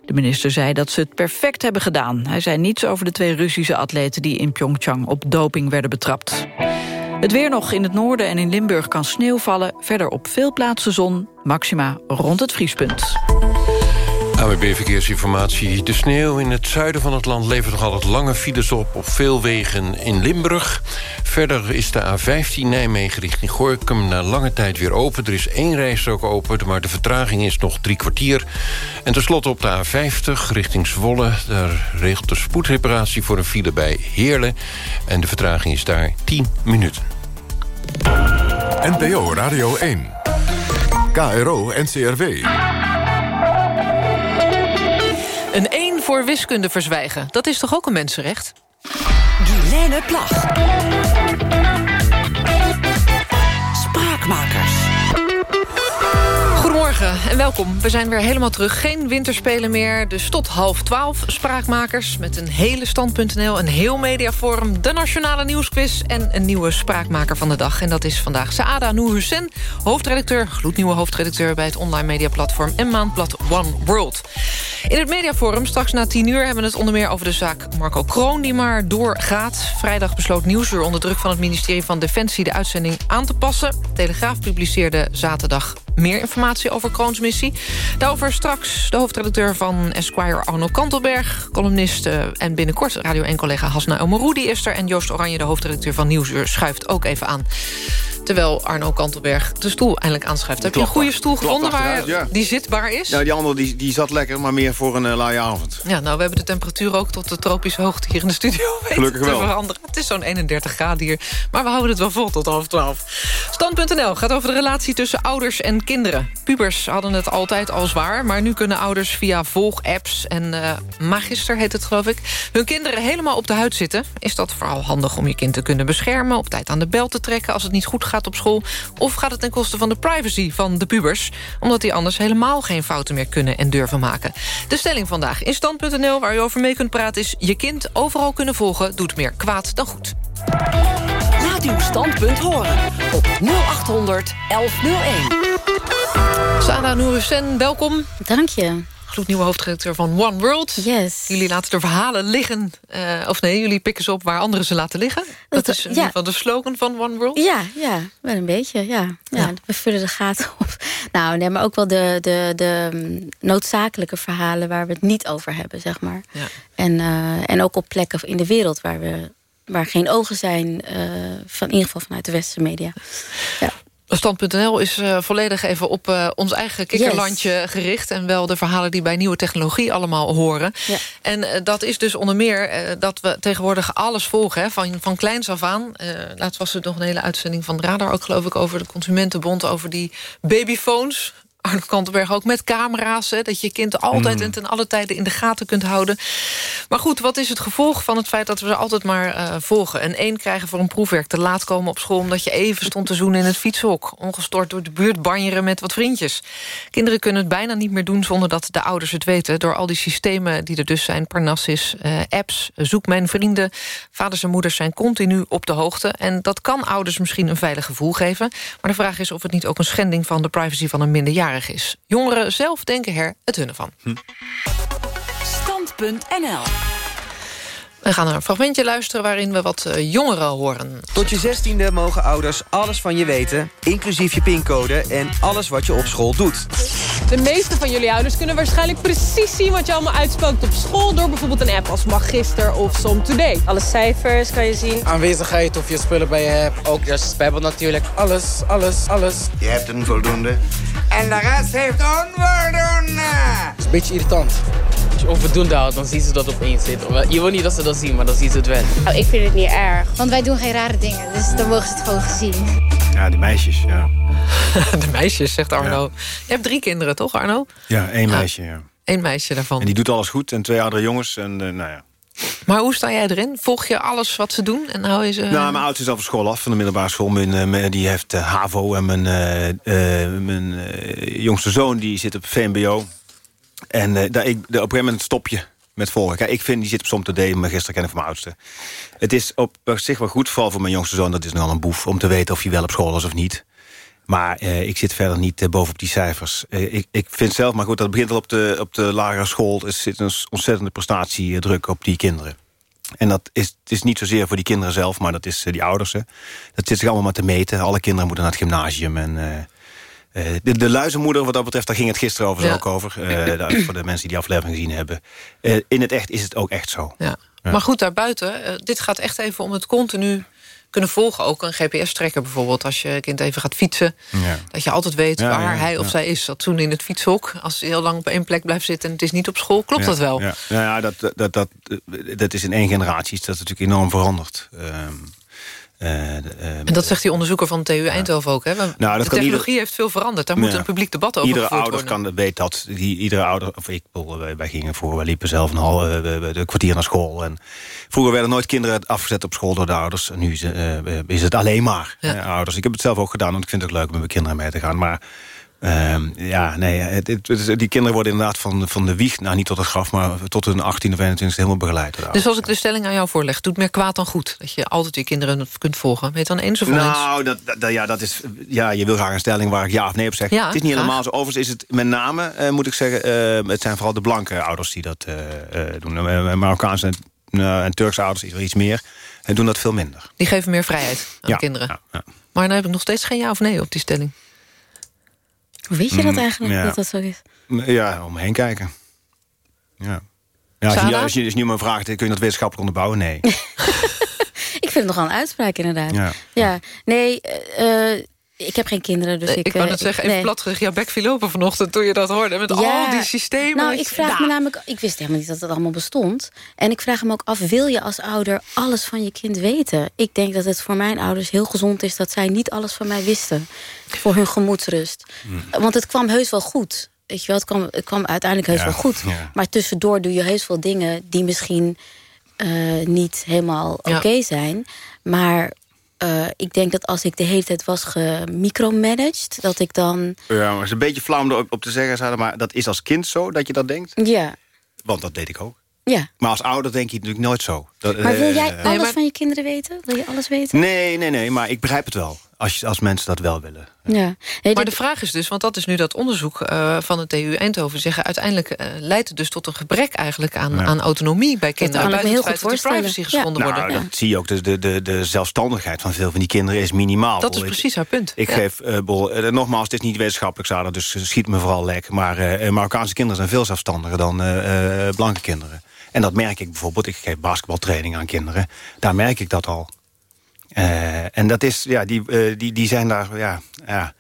De minister zei dat ze het perfect hebben gedaan. Hij zei niets over de twee Russische atleten... die in Pyeongchang op doping werden betrapt. Het weer nog in het noorden en in Limburg kan sneeuw vallen. Verder op veel plaatsen zon, maxima rond het vriespunt. AWB Verkeersinformatie. De sneeuw in het zuiden van het land levert nog altijd lange files op... op veel wegen in Limburg. Verder is de A15 Nijmegen richting Gorkum na lange tijd weer open. Er is één rijstrook open, maar de vertraging is nog drie kwartier. En tenslotte op de A50 richting Zwolle. Daar regelt de spoedreparatie voor een file bij Heerlen. En de vertraging is daar 10 minuten. NPO Radio 1. KRO NCRW. Voor wiskunde verzwijgen, dat is toch ook een mensenrecht? Guilaine Plag. Spraakmakers. Goedemorgen en welkom. We zijn weer helemaal terug. Geen winterspelen meer, dus tot half twaalf spraakmakers... met een hele stand.nl, een heel mediaforum... de Nationale Nieuwsquiz en een nieuwe spraakmaker van de dag. En dat is vandaag Saada Noor Hussein, hoofdredacteur... gloednieuwe hoofdredacteur bij het online mediaplatform... en maandblad One World. In het mediaforum, straks na tien uur... hebben we het onder meer over de zaak Marco Kroon... die maar doorgaat. Vrijdag besloot Nieuwsuur onder druk van het ministerie van Defensie... de uitzending aan te passen. Telegraaf publiceerde zaterdag meer informatie over Kroons missie. Daarover straks de hoofdredacteur van Esquire Arno Kantelberg... columnist eh, en binnenkort Radio 1-collega Hasna Omaroudi is er... en Joost Oranje, de hoofdredacteur van Nieuwsuur, schuift ook even aan. Terwijl Arno Kantelberg de stoel eindelijk aanschuift. Heb je een goede stoel gevonden waar die zitbaar is? Nou, die andere die, die zat lekker, maar meer voor een uh, laaie avond. Ja, nou, we hebben de temperatuur ook tot de tropische hoogte hier in de studio Gelukkig wel. veranderen. Het is zo'n 31 graden hier, maar we houden het wel vol tot half 12. Stand.nl gaat over de relatie tussen ouders en kinderen. Pubers hadden het altijd al zwaar, maar nu kunnen ouders via volgapps en uh, Magister heet het geloof ik, hun kinderen helemaal op de huid zitten. Is dat vooral handig om je kind te kunnen beschermen, op tijd aan de bel te trekken als het niet goed gaat op school... of gaat het ten koste van de privacy van de pubers... omdat die anders helemaal geen fouten meer kunnen en durven maken. De stelling vandaag in Stand.nl, waar u over mee kunt praten... is je kind overal kunnen volgen doet meer kwaad dan goed. Laat uw standpunt horen op 0800 1101. Sana Nourhussen, welkom. Dank je gloednieuwe hoofdredacteur van One World. Yes. Jullie laten de verhalen liggen. Uh, of nee, jullie pikken ze op waar anderen ze laten liggen. Dat, dat is in ieder geval de slogan van One World. Ja, ja wel een beetje. Ja. Ja, we vullen de gaten op. Nou, nee, maar ook wel de, de, de mm, noodzakelijke verhalen... waar we het niet over hebben, zeg maar. Ja. En, uh, en ook op plekken in de wereld waar, we, waar geen ogen zijn... Uh, van, in ieder geval vanuit de westerse media. Ja. Stand.nl is uh, volledig even op uh, ons eigen kikkerlandje yes. gericht... en wel de verhalen die bij nieuwe technologie allemaal horen. Ja. En uh, dat is dus onder meer dat we tegenwoordig alles volgen... Hè, van, van kleins af aan. laatst was er nog een hele uitzending van Radar... ook geloof ik over de Consumentenbond, over die babyphones... Arno Kantenberg ook met camera's. Hè, dat je kind altijd mm. en ten alle tijden in de gaten kunt houden. Maar goed, wat is het gevolg van het feit dat we ze altijd maar uh, volgen? En één krijgen voor een proefwerk te laat komen op school... omdat je even stond te zoenen in het fietshok. Ongestort door de buurt banjeren met wat vriendjes. Kinderen kunnen het bijna niet meer doen zonder dat de ouders het weten. Door al die systemen die er dus zijn. Parnassis, uh, apps, zoek mijn vrienden. Vaders en moeders zijn continu op de hoogte. En dat kan ouders misschien een veilig gevoel geven. Maar de vraag is of het niet ook een schending van de privacy van een minderjarige is. Jongeren zelf denken er het hunne van. Hm. Stand.nl we gaan naar een fragmentje luisteren waarin we wat uh, jongeren horen. Tot je zestiende mogen ouders alles van je weten, inclusief je pincode en alles wat je op school doet. De meeste van jullie ouders kunnen waarschijnlijk precies zien wat je allemaal uitspookt op school... door bijvoorbeeld een app als Magister of Som Today. Alle cijfers kan je zien. Aanwezigheid of je spullen bij je hebt. Ook je spijbel natuurlijk. Alles, alles, alles. Je hebt een voldoende. En de rest heeft onvoldoende. Het is een beetje irritant. Als je onvoldoende houdt, dan zien ze dat opeens zitten. Je wil niet dat ze dat zien, maar dan zien ze het wel. Nou, ik vind het niet erg, want wij doen geen rare dingen. Dus dan mogen ze het gewoon gezien. Ja, die meisjes, ja. de meisjes, zegt Arno. Je hebt drie kinderen, toch Arno? Ja, één meisje, ja. Eén meisje daarvan. En die doet alles goed en twee andere jongens. En uh, nou ja, maar hoe sta jij erin? Volg je alles wat ze doen? En hou je ze... Nou, mijn oudste is al van school af, van de middelbare school. Mijn, uh, die heeft uh, HAVO en mijn, uh, mijn jongste zoon die zit op VMBO. En daar, ik, op een gegeven moment stop je met volgen. Kijk, ik vind, die zit op te delen, maar gisteren ken ik van mijn oudste. Het is op zich wel goed, vooral voor mijn jongste zoon... dat is nogal een boef, om te weten of hij wel op school is of niet. Maar eh, ik zit verder niet uh, bovenop die cijfers. Eh, ik, ik vind zelf, maar goed, dat begint al op de, op de lagere school. Er zit een ontzettende prestatiedruk op die kinderen. En dat is, het is niet zozeer voor die kinderen zelf, maar dat is die ouders. Hè. Dat zit zich allemaal maar te meten. Alle kinderen moeten naar het gymnasium. En, de, de luizenmoeder, wat dat betreft, daar ging het gisteren over, ook over. voor de mensen die die aflevering gezien hebben. in het echt is het ook echt zo. Ja. Maar goed, daarbuiten, dit gaat echt even om het continu kunnen volgen. Ook een GPS-trekker bijvoorbeeld. Als je kind even gaat fietsen. Ja. Dat je altijd weet waar hij of zij is. Dat toen in het fietshok. Als hij heel lang op één plek blijft zitten en het is niet op school. Klopt dat wel? Ja, nou ja dat, dat, dat, dat is in één generatie. Dat is natuurlijk enorm veranderd. Um, uh, en dat zegt die onderzoeker van TU Eindhoven ook. Hè? Nou, de technologie heeft veel veranderd. Daar moet een publiek debat over Iedere ouder worden. kan, weet dat. Die, iedere ouder, of ik, wij, gingen voor, wij liepen zelf een, half, een kwartier naar school. En vroeger werden nooit kinderen afgezet op school door de ouders. En nu is, uh, is het alleen maar ja. ouders. Ik heb het zelf ook gedaan, want ik vind het leuk om met mijn kinderen mee te gaan. Maar Um, ja, nee, het, het, die kinderen worden inderdaad van, van de wieg... nou niet tot het graf, maar tot hun 18 of 21 helemaal begeleid. Dus als ik de stelling aan jou voorleg, doet meer kwaad dan goed? Dat je altijd je kinderen kunt volgen. Weet je dan eens of Nou, dat, dat, ja, dat is, ja, je wil graag een stelling waar ik ja of nee op zeg. Ja, het is niet helemaal zo. Overigens is het met name, uh, moet ik zeggen... Uh, het zijn vooral de blanke ouders die dat uh, doen. Marokkaanse en Turkse ouders is er iets meer. En doen dat veel minder. Die geven meer vrijheid aan ja, kinderen. Ja, ja. Maar dan heb ik nog steeds geen ja of nee op die stelling. Hoe weet je dat eigenlijk, ja. dat dat zo is? Ja, om me heen kijken. Ja. ja als, je, als, je, nu me vraagt, kun je dat wetenschappelijk onderbouwen? Nee. ik vind het nogal een uitspraak, inderdaad. Ja, ja. nee, uh, ik heb geen kinderen, dus ik... Ik wou net zeggen, even nee. plat gezegd, jouw bek viel open vanochtend... toen je dat hoorde, met ja, al die systemen. Nou, ik vraag me nou. namelijk... Ik wist helemaal niet dat dat allemaal bestond. En ik vraag me ook af, wil je als ouder alles van je kind weten? Ik denk dat het voor mijn ouders heel gezond is... dat zij niet alles van mij wisten. Voor hun gemoedsrust. Hmm. Want het kwam heus wel goed. Weet je wel, het kwam, het kwam uiteindelijk heus ja, wel goed. Ja. Maar tussendoor doe je heus veel dingen... die misschien uh, niet helemaal oké okay zijn. Maar uh, ik denk dat als ik de hele tijd was gemicromanaged, dat ik dan... Ja, maar het is een beetje flauw om op, op te zeggen, maar dat is als kind zo dat je dat denkt? Ja. Want dat deed ik ook. Ja. Maar als ouder denk je natuurlijk nooit zo. Dat, maar wil jij alles maar... van je kinderen weten? Wil je alles weten? Nee, nee, nee, maar ik begrijp het wel. Als, als mensen dat wel willen. Ja. Maar de vraag is dus, want dat is nu dat onderzoek uh, van het TU Eindhoven... zeggen uiteindelijk uh, leidt het dus tot een gebrek eigenlijk aan, ja. aan autonomie bij kinderen. Dat kan ik me heel goed voorstellen. privacy geschonden ja. worden. Nou, dat zie je ook. De, de, de, de zelfstandigheid van veel van die kinderen is minimaal. Dat is precies haar punt. Ik geef, uh, bol, nogmaals, het is niet wetenschappelijk zaden, dus schiet me vooral lek. Maar Marokkaanse kinderen zijn veel zelfstandiger dan blanke kinderen. En dat merk ik bijvoorbeeld. Ik geef basketbaltraining aan kinderen. Daar merk ik dat al. Eh, en dat is, ja, die, eh, die, die zijn daar, ja, ja.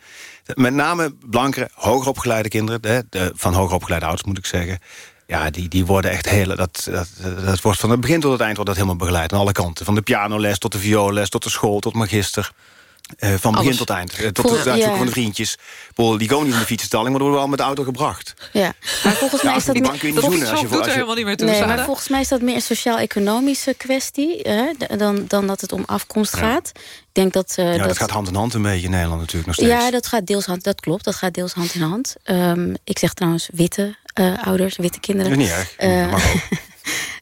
Met name blankere, hoger opgeleide kinderen... Hè, de, van hoger opgeleide ouders moet ik zeggen... Ja, die, die worden echt heel... Dat, dat, dat wordt van het begin tot het eind wordt dat helemaal begeleid. Aan alle kanten. Van de pianoles tot de vioolles, tot de school, tot magister. Uh, van begin Alles. tot eind. Uh, tot Vol- het uitzoeken ja. van de vriendjes. Die komen niet in de fietsenstalling, maar worden wel met de auto gebracht. Ja, maar volgens mij Ja, is dat meer- kun je niet zoenen als je voor- als je- Nee, maar volgens mij is dat meer een sociaal-economische kwestie hè, dan, dan dat het om afkomst gaat. Ik denk dat, eh, ja, dat, dat gaat hand in hand een beetje in Nederland natuurlijk nog steeds. ja, dat gaat deels hand. Dat klopt, dat gaat deels hand in hand. Ehm, ik zeg trouwens witte eh, ouders, witte kinderen. Dat is niet erg, Eh, mag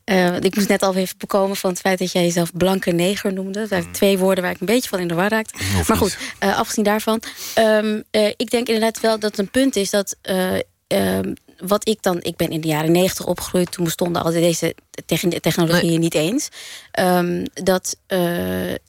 eh, ik moest net al even bekomen van het feit dat jij jezelf blanke neger noemde. Dat waren twee woorden waar ik een beetje van in de war raakte. maar goed, eh, afgezien daarvan. ehm, eh, ik denk inderdaad wel dat het een punt is dat... eh, ehm, wat ik dan, ik ben in de jaren negentig opgegroeid, toen bestonden al deze techn- technologieën niet eens. Ehm, dat,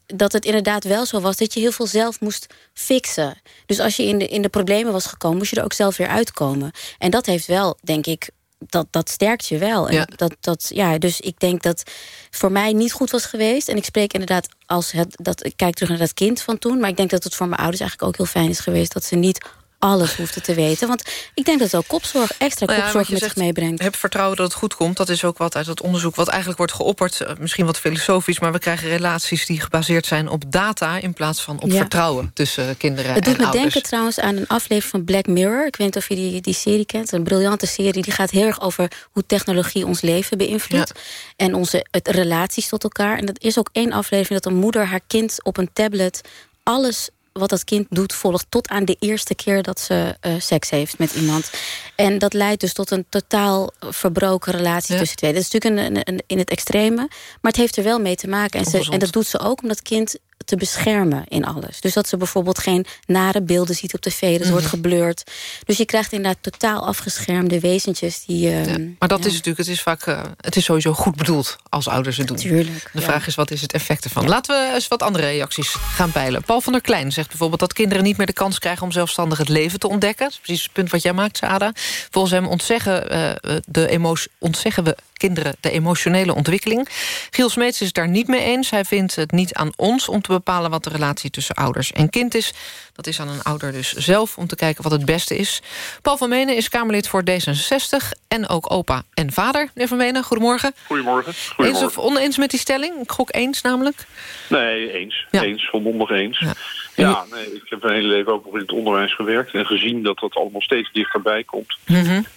dat het inderdaad wel zo was dat je heel veel zelf moest fixen. Dus als je in de, in de problemen was gekomen, moest je er ook zelf weer uitkomen. En dat heeft wel, denk ik, dat, dat sterkt je wel. En Ja. Dat, dat, ja, dus ik denk dat voor mij niet goed was geweest. En ik spreek inderdaad als het, dat, ik kijk terug naar dat kind van toen. Maar ik denk dat het voor mijn ouders eigenlijk ook heel fijn is geweest dat ze niet alles hoefden te weten. Want ik denk dat het ook kopzorg, extra Nou ja, kopzorg met zegt, zich meebrengt. Heb vertrouwen dat het goed komt. Dat is ook wat uit het onderzoek wat eigenlijk wordt geopperd. eh, Misschien wat filosofisch, maar we krijgen relaties die gebaseerd zijn op data... in plaats van op Ja. vertrouwen tussen eh, kinderen Het doet en me ouders. denken trouwens aan een aflevering van Black Mirror. Ik weet niet of je die, die serie kent. Een briljante serie. Die gaat heel erg over hoe technologie ons leven beïnvloedt. En onze het, relaties tot elkaar. En dat is ook één aflevering dat een moeder haar kind op een tablet... alles wat dat kind doet volgt tot aan de eerste keer dat ze eh, seks heeft met iemand. En dat leidt dus tot een totaal verbroken relatie tussen twee. Dat is natuurlijk een, een, een- in het extreme, maar het heeft er wel mee te maken. En, ze, en dat doet ze ook om dat kind te beschermen in alles. Dus dat ze bijvoorbeeld geen nare beelden ziet op tv, dat wordt Mhm. geblurred. Dus je krijgt inderdaad totaal afgeschermde wezentjes die... ehm, Maar dat ja. is natuurlijk, het is vaak, eh, het is sowieso goed bedoeld als ouders het doen. Tuurlijk, De ja. vraag is, wat is het effect ervan? Laten we eens wat andere reacties gaan peilen. Paul van der Klein zegt bijvoorbeeld dat kinderen niet meer de kans krijgen... om zelfstandig het leven te ontdekken. Dat is precies het punt wat jij maakt, Sada. Volgens hem ontzeggen, eh, de emotie, ontzeggen we kinderen de emotionele ontwikkeling. Giel Smeets is het daar niet mee eens. Hij vindt het niet aan ons om te bepalen wat de relatie tussen ouders en kind is. Dat is aan een ouder dus zelf om te kijken wat het beste is. Paul van Menen is Kamerlid voor D66 en ook opa en vader. Meneer van Menen, goedemorgen. Goedemorgen. Eens Goedemorgen. of oneens met die stelling? Ik gok eens namelijk. Nee, eens. Ja. Eens, volmondig eens. Ja, nee, ik heb mijn hele leven ook nog in het onderwijs gewerkt... en gezien dat dat allemaal steeds dichterbij komt.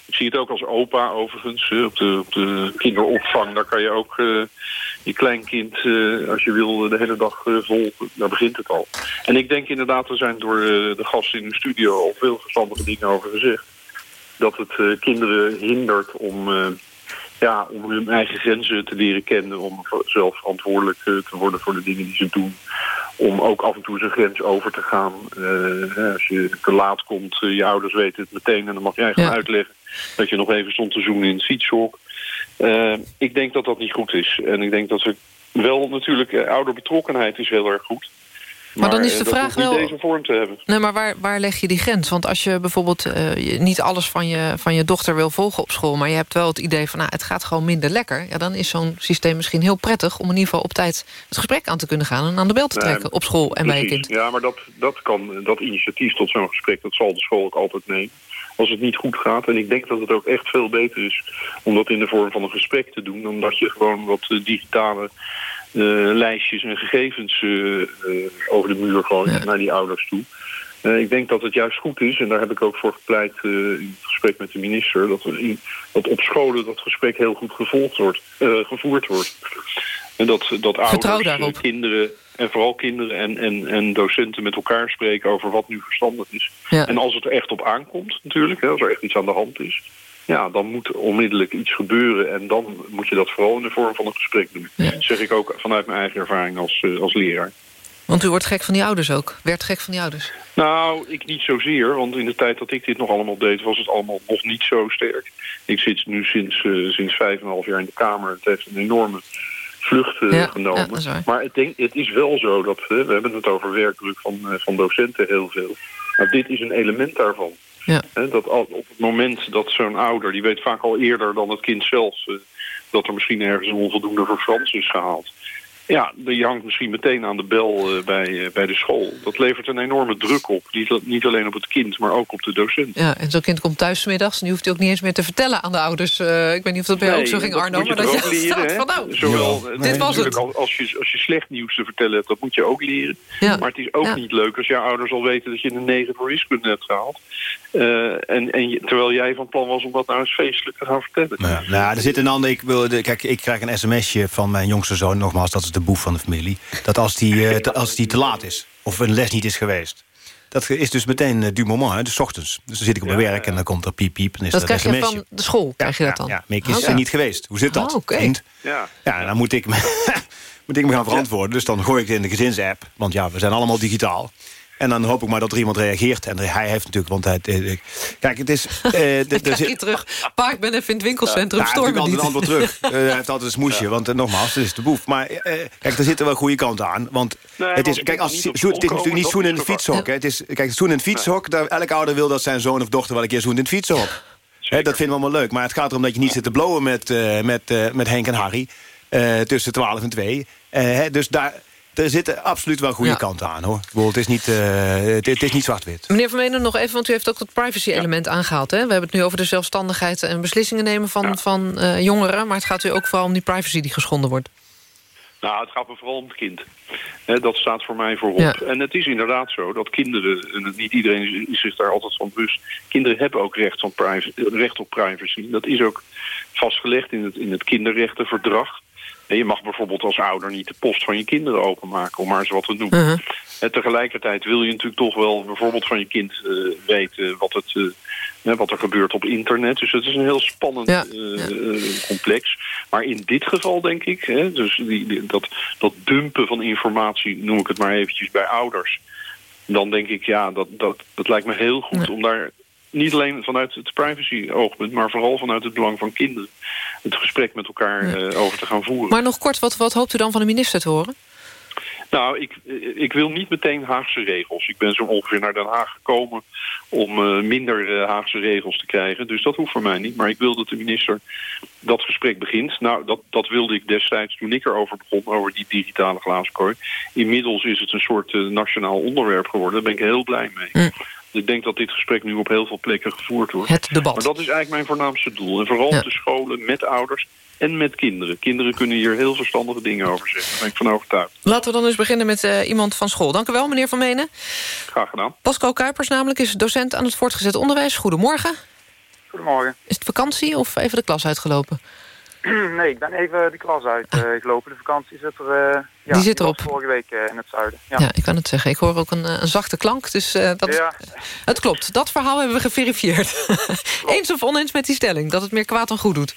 Ik zie het ook als opa overigens. eh, Op de, op de kinderopvang, daar kan je ook eh, je kleinkind, eh, als je wil, de hele dag eh, volgen. Daar begint het al. En ik denk inderdaad, er zijn door de gasten in de studio al veel verstandige dingen over gezegd. Dat het kinderen hindert om, ja, om hun eigen grenzen te leren kennen. Om zelf verantwoordelijk te worden voor de dingen die ze doen. Om ook af en toe zijn grens over te gaan. Eh, als je te laat komt, eh, je ouders weten het meteen. En dan mag jij gaan Ja. uitleggen dat je nog even stond te zoenen in het fietshok. Eh, ik denk dat dat niet goed is. En ik denk dat we wel natuurlijk... ouderbetrokkenheid is heel erg goed. Maar dan is eh, de vraag wel- deze vorm te hebben. Nee, maar waar, waar leg je die grens? Want als je bijvoorbeeld eh, niet alles van je, van je dochter wil volgen op school... maar je hebt wel het idee van nou, het gaat gewoon minder lekker... Ja, dan is zo'n systeem misschien heel prettig... om in ieder geval op tijd het gesprek aan te kunnen gaan... en aan de bel te trekken Nee, op school en bij je kind. Ja, maar dat, dat, kan, dat initiatief tot zo'n gesprek, dat zal de school ook altijd nemen. Als het niet goed gaat. En ik denk dat het ook echt veel beter is om dat in de vorm van een gesprek te doen... dan dat je gewoon wat eh, digitale lijstjes en gegevens eh, eh, over de muur gooit naar die ouders toe. Eh, ik denk dat het juist goed is, en daar heb ik ook voor gepleit eh, in het gesprek met de minister, dat, dat op scholen dat gesprek heel goed gevolgd wordt, eh, gevoerd wordt. En dat, dat Vertrouw ouders, eh, kinderen en vooral kinderen en, en, en docenten met elkaar spreken over wat nu verstandig is. Ja. En als het er echt op aankomt natuurlijk, hè, als er echt iets aan de hand is, ja, dan moet onmiddellijk iets gebeuren. En dan moet je dat vooral in de vorm van een gesprek doen. Dat zeg ik ook vanuit mijn eigen ervaring als, eh, als leraar. Want u wordt gek van die ouders ook. Werd gek van die ouders. Nou, ik niet zozeer, want in de tijd dat ik dit nog allemaal deed... was het allemaal nog niet zo sterk. Ik zit nu sinds, eh, sinds vijf en een half jaar in de Kamer. Het heeft een enorme vlucht eh, Ja, genomen. ja, maar ik denk, het is wel zo dat... we hebben het over werkdruk van, van docenten heel veel. Maar dit is een element daarvan. Ja. Dat al, op het moment dat zo'n ouder... die weet vaak al eerder dan het kind zelf... eh, dat er misschien ergens een onvoldoende voor Frans is gehaald. Ja, die hangt misschien meteen aan de bel eh, bij, eh, bij de school. Dat levert een enorme druk op. Niet, niet alleen op het kind, maar ook op de docent. Ja, en zo'n kind komt thuis 's middags en die hoeft hij ook niet eens meer te vertellen aan de ouders. Eh, ik weet niet of dat bij jou ook zo ging, dat Arno. moet je Maar dat je leren, staat hè? van nou, Zowel, eh, dit was het. Als je, als je slecht nieuws te vertellen hebt, dat moet je ook leren. Ja. Maar het is ook Ja. niet leuk als jouw ouders al weten dat je een 9 voor wiskunde hebt gehaald. Eh, en, en terwijl jij van plan was om dat nou eens feestelijk te gaan vertellen. Ja, nou, er zit een ander. Ik wil, de- kijk, ik krijg een sms'je van mijn jongste zoon. Nogmaals, dat is de boef van de familie. Dat als die, eh, te- als die te laat is. Of een les niet is geweest. Dat is dus meteen eh, du moment, hè, dus 's ochtends. Dus dan zit ik op mijn werk en dan komt er piep piep. En is Dat er krijg een je van de school, krijg je dat dan? Ja, Mick is Oké. er niet geweest. Hoe zit dat, Oh? Ja. Ja, dan moet ik me, moet ik me gaan verantwoorden. Dus dan gooi ik het in de gezinsapp. Want ja, we zijn allemaal digitaal. En dan hoop ik maar dat er iemand reageert. En hij heeft natuurlijk, want hij... eh, eh, Kijk, het is... eh, de- er terug. Pa, ik ben even in het winkelcentrum, nou, hij stoor heeft me natuurlijk niet. altijd een antwoord terug. Eh, hij heeft altijd een smoesje, want nogmaals, het is de boef. Maar eh, kijk, er zitten wel goede kanten aan. Want het is, kijk, als, niet het is natuurlijk niet zoen in het fietshok. hè. Het is, kijk, zoen in het fietshok, daar, elke ouder wil dat zijn zoon of dochter wel een keer zoen in het fietshok. Hè, dat vinden we allemaal leuk. Maar het gaat erom dat je niet zit te blowen met, eh, met, eh, met Henk en Harry. eh, tussen 12 en 2. Eh, hè, dus daar... Er zitten absoluut wel goede Ja. kanten aan, hoor. Het is niet, eh, het, het is niet zwart-wit. Meneer Vermenen, nog even, want u heeft ook dat privacy-element aangehaald. Hè? We hebben het nu over de zelfstandigheid en beslissingen nemen van, van eh, jongeren. Maar het gaat u ook vooral om die privacy die geschonden wordt. Nou, het gaat me vooral om het kind. Hè, dat staat voor mij voorop. Ja. En het is inderdaad zo dat kinderen, en niet iedereen is zich daar altijd van bewust... kinderen hebben ook recht, van privacy, recht op privacy. Dat is ook vastgelegd in het, in het kinderrechtenverdrag. Je mag bijvoorbeeld als ouder niet de post van je kinderen openmaken... om maar eens wat te noemen. En tegelijkertijd wil je natuurlijk toch wel bijvoorbeeld van je kind eh, weten... wat, het, eh, wat er gebeurt op internet. Dus het is een heel spannend Ja, eh, complex. Maar in dit geval denk ik, hè, dus die, die- dat, dat dumpen van informatie, noem ik het maar eventjes, bij ouders. Dan denk ik, ja, dat, dat, dat lijkt me heel goed om daar niet alleen vanuit het privacy-oogpunt, maar vooral vanuit het belang van kinderen, het gesprek met elkaar eh, over te gaan voeren. Maar nog kort, wat, wat hoopt u dan van de minister te horen? Nou, ik, ik wil niet meteen Haagse regels. Ik ben zo ongeveer naar Den Haag gekomen om eh, minder eh, Haagse regels te krijgen. Dus dat hoeft voor mij niet. Maar ik wil dat de minister dat gesprek begint. Nou, dat, dat wilde ik destijds toen ik erover begon, over die digitale glazenkooi. Inmiddels is het een soort eh, nationaal onderwerp geworden. Daar ben ik heel blij mee. Mm. Ik denk dat dit gesprek nu op heel veel plekken gevoerd wordt. Het debat. Maar dat is eigenlijk mijn voornaamste doel. En vooral Ja. op de scholen, met ouders en met kinderen. Kinderen kunnen hier heel verstandige dingen over zeggen. Daar ben ik van overtuigd. Laten we dan eens beginnen met eh, iemand van school. Dank u wel, meneer Van Menen. Graag gedaan. Pascal Kuipers namelijk is docent aan het voortgezet onderwijs. Goedemorgen. Goedemorgen. Is het vakantie of even de klas uitgelopen? Nee, ik ben even de klas uitgelopen. de vakantie zit er, eh, ja, Die zit erop. vorige week eh, in het zuiden. Ja. Ja. ik kan het zeggen. Ik hoor ook een, een zachte klank, dus dat, Ja. het klopt. Dat verhaal hebben we geverifieerd. Eens of oneens met die stelling, dat het meer kwaad dan goed doet.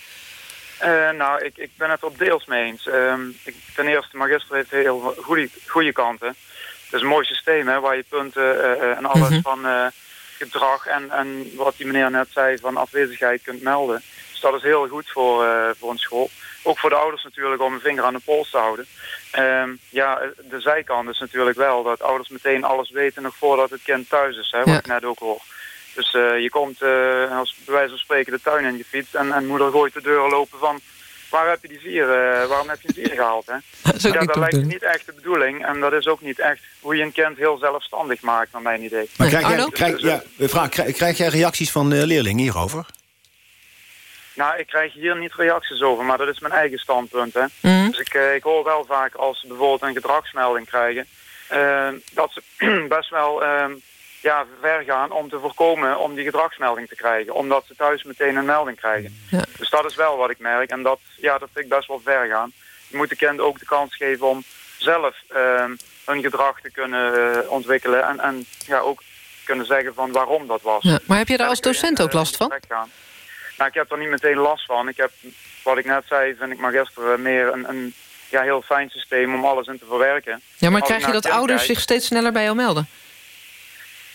Nou, ik, ik ben het er deels mee eens. Ehm, ik, ten eerste, Magister heeft heel goede, goede kanten. Het is een mooi systeem hè, waar je punten en alles Mhm. van gedrag en, en wat die meneer net zei van afwezigheid kunt melden. Dus dat is heel goed voor, eh, voor een school. Ook voor de ouders natuurlijk om een vinger aan de pols te houden. Ehm, ja, de zijkant is natuurlijk wel dat ouders meteen alles weten nog voordat het kind thuis is, hè, wat Ja. ik net ook hoor. Dus eh, je komt eh, als bij wijze van spreken de tuin in je fiets en, en moeder gooit de deuren lopen van waar heb je die vier, eh, waarom heb je die vier gehaald? Hè? Dat ja, dat lijkt niet echt de bedoeling en dat is ook niet echt hoe je een kind heel zelfstandig maakt, naar mijn idee. Maar krijg, jij, krijg, ja, krijg, krijg jij reacties van de leerlingen hierover? Nou, ik krijg hier niet reacties over, maar dat is mijn eigen standpunt. Hè. Mhm. Dus ik, eh, ik hoor wel vaak als ze bijvoorbeeld een gedragsmelding krijgen... eh, dat ze best wel eh, ja, ver gaan om te voorkomen om die gedragsmelding te krijgen. Omdat ze thuis meteen een melding krijgen. Ja. Dus dat is wel wat ik merk. En dat, ja, dat vind ik best wel ver gaan. Je moet de kind ook de kans geven om zelf eh, hun gedrag te kunnen eh, ontwikkelen. En, en ja, ook kunnen zeggen van waarom dat was. Ja, maar heb je daar als docent ook eh, last van? gaan. Nou, ik heb er niet meteen last van. Ik heb, wat ik net zei, vind ik Magister meer een, een ja, heel fijn systeem om alles in te verwerken. Ja, maar krijg je dat ouders zich steeds sneller bij jou melden?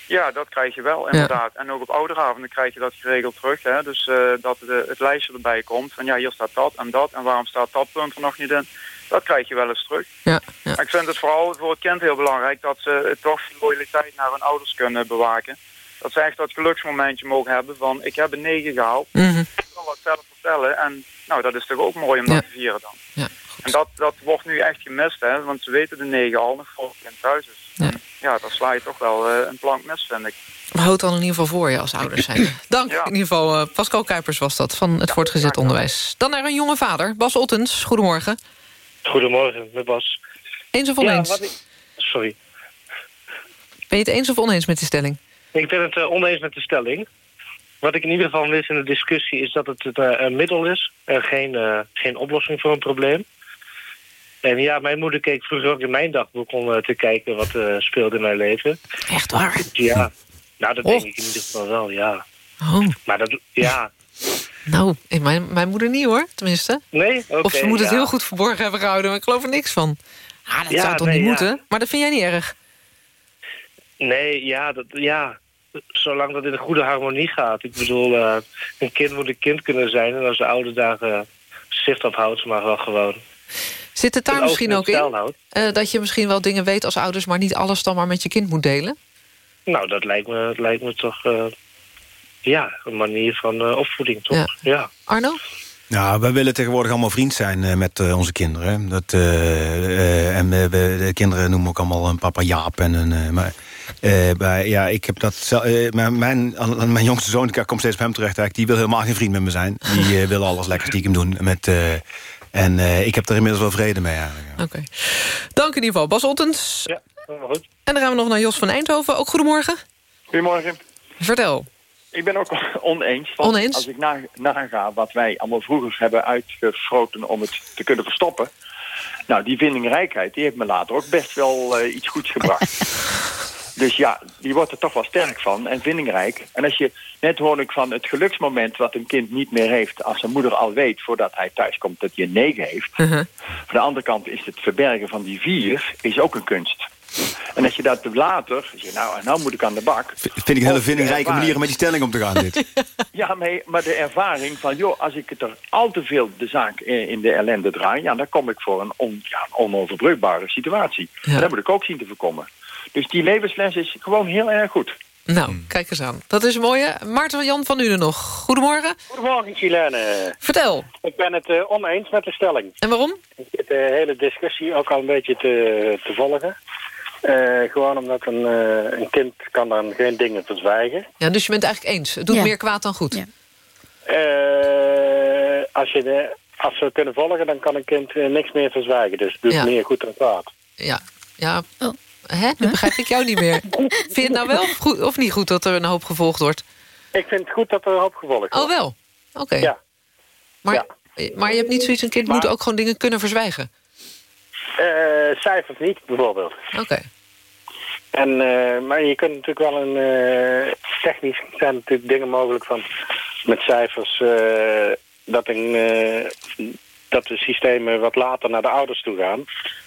Ja, dat krijg je wel, inderdaad. En ook op ouderavonden krijg je dat geregeld terug. Hè? Dus eh, dat de, het lijstje erbij komt van ja, hier staat dat en dat. En waarom staat dat punt er nog niet in? Dat krijg je wel eens terug. Ja, ja. Maar ik vind het vooral voor het kind heel belangrijk dat ze toch die loyaliteit naar hun ouders kunnen bewaken. Dat ze echt dat geluksmomentje mogen hebben van ik heb een 9 gehaald. Mhm. Ik wil wat zelf vertellen. En nou, dat is toch ook mooi om Ja. dat te vieren dan. Ja, En dat, dat wordt nu echt gemist, hè, want ze weten de negen al nog voor het kind thuis is. Ja. Ja, dan sla je toch wel eh, een plank mis, vind ik. Houd dan in ieder geval voor je als ouders zijn. Dank in ieder geval. eh, Pascal Kuipers was dat van het voortgezet onderwijs. Dan naar een jonge vader, Bas Ottens. Goedemorgen. Goedemorgen, met Bas. Eens of oneens? Ja, wat ik- Sorry. Ben je het eens of oneens met de stelling? Ik ben het eh, oneens met de stelling. Wat ik in ieder geval mis in de discussie is dat het eh, een middel is... en geen, eh, geen oplossing voor een probleem. En ja, mijn moeder keek vroeger ook in mijn dagboek om te kijken wat speelde in mijn leven. Echt waar? Ja, nou dat Oh. denk ik in ieder geval wel, ja. Oh, Maar dat, ja, nou, mijn, mijn moeder niet hoor, tenminste. nee? Oké, of ze moet het ja. heel goed verborgen hebben gehouden, maar ik geloof er niks van. Ah, dat Ja, zou toch nee, niet ja. moeten? Maar dat vind jij niet erg? Nee, ja, dat, ja, zolang dat in een goede harmonie gaat. Ik bedoel, eh, een kind moet een kind kunnen zijn... en als de oude dagen zicht op houdt, maar wel gewoon... Zit het daar misschien ook in eh, dat je misschien wel dingen weet als ouders... maar niet alles dan maar met je kind moet delen? Nou, dat lijkt me, lijkt me toch... eh, ja, een manier van opvoeding, toch? Ja. Ja. Arno? Nou, wij willen tegenwoordig allemaal vriend zijn eh, met eh, onze kinderen. Dat, eh, eh, en we- we- de kinderen noemen ook allemaal een papa Jaap. En een, eh, maar, eh, bij, ja, ik heb dat eh, mijn, mijn, mijn jongste zoon, ik kom steeds bij hem terecht... eigenlijk, die wil helemaal geen vriend met me zijn. Die eh, wil alles lekker stiekem doen. Met, eh, en eh, ik heb er inmiddels wel vrede mee eigenlijk. Oké. Dank in ieder geval. Bas Ottens. Ja, helemaal goed. En dan gaan we nog naar Jos van Eindhoven. Ook goedemorgen. Goedemorgen. Vertel. Ik ben ook oneens. Want Oneens? Als ik na, naga wat wij allemaal vroeger hebben uitgefroten om het te kunnen verstoppen. Nou, die vindingrijkheid die heeft me later ook best wel eh, iets goeds gebracht. dus ja, die wordt er toch wel sterk van en vindingrijk. En als je, net hoorde ik van het geluksmoment wat een kind niet meer heeft... als zijn moeder al weet voordat hij thuis komt dat hij een negen heeft. Uh-huh. Van de andere kant is het verbergen van die vier is ook een kunst. En als je dat later, je, nou, nou moet ik aan de bak. Vind ik een hele vindingrijke manier om met die stelling om te gaan, dit. Ja, maar, maar de ervaring van, joh, als ik het er al te veel de zaak in in de ellende draai, ja, dan kom ik voor een, on, ja, een onoverbrugbare situatie. En dat moet ik ook zien te voorkomen. Dus die levensles is gewoon heel erg goed. Nou, kijk eens aan. Dat is een mooie. Maarten Jan van Uden nog. Goedemorgen. Goedemorgen, Chilene. Vertel. Ik ben het eh, oneens met de stelling. En waarom? Ik zit de hele discussie ook al een beetje te, te volgen. Eh, gewoon omdat een, eh, een kind kan dan geen dingen verzwijgen. Ja, dus je bent het eigenlijk eens. Het doet Ja. meer kwaad dan goed. Eh, als, je de, als we kunnen volgen, dan kan een kind niks meer verzwijgen. Dus het doet Ja. meer goed dan kwaad. Ja. ja. Hè? Nu begrijp ik jou niet meer. Vind je het nou wel goed of niet goed dat er een hoop gevolgd wordt? Ik vind het goed dat er een hoop gevolgd wordt. Oh, wel? Oké. Ja. Maar, maar je hebt niet zoiets, een kind moet ook gewoon dingen kunnen verzwijgen. Eh, cijfers niet, bijvoorbeeld. Oké. En, eh, maar je kunt natuurlijk wel een... eh, technisch zijn natuurlijk dingen mogelijk van... met cijfers eh, dat, een, eh, dat de systemen wat later naar de ouders toe gaan.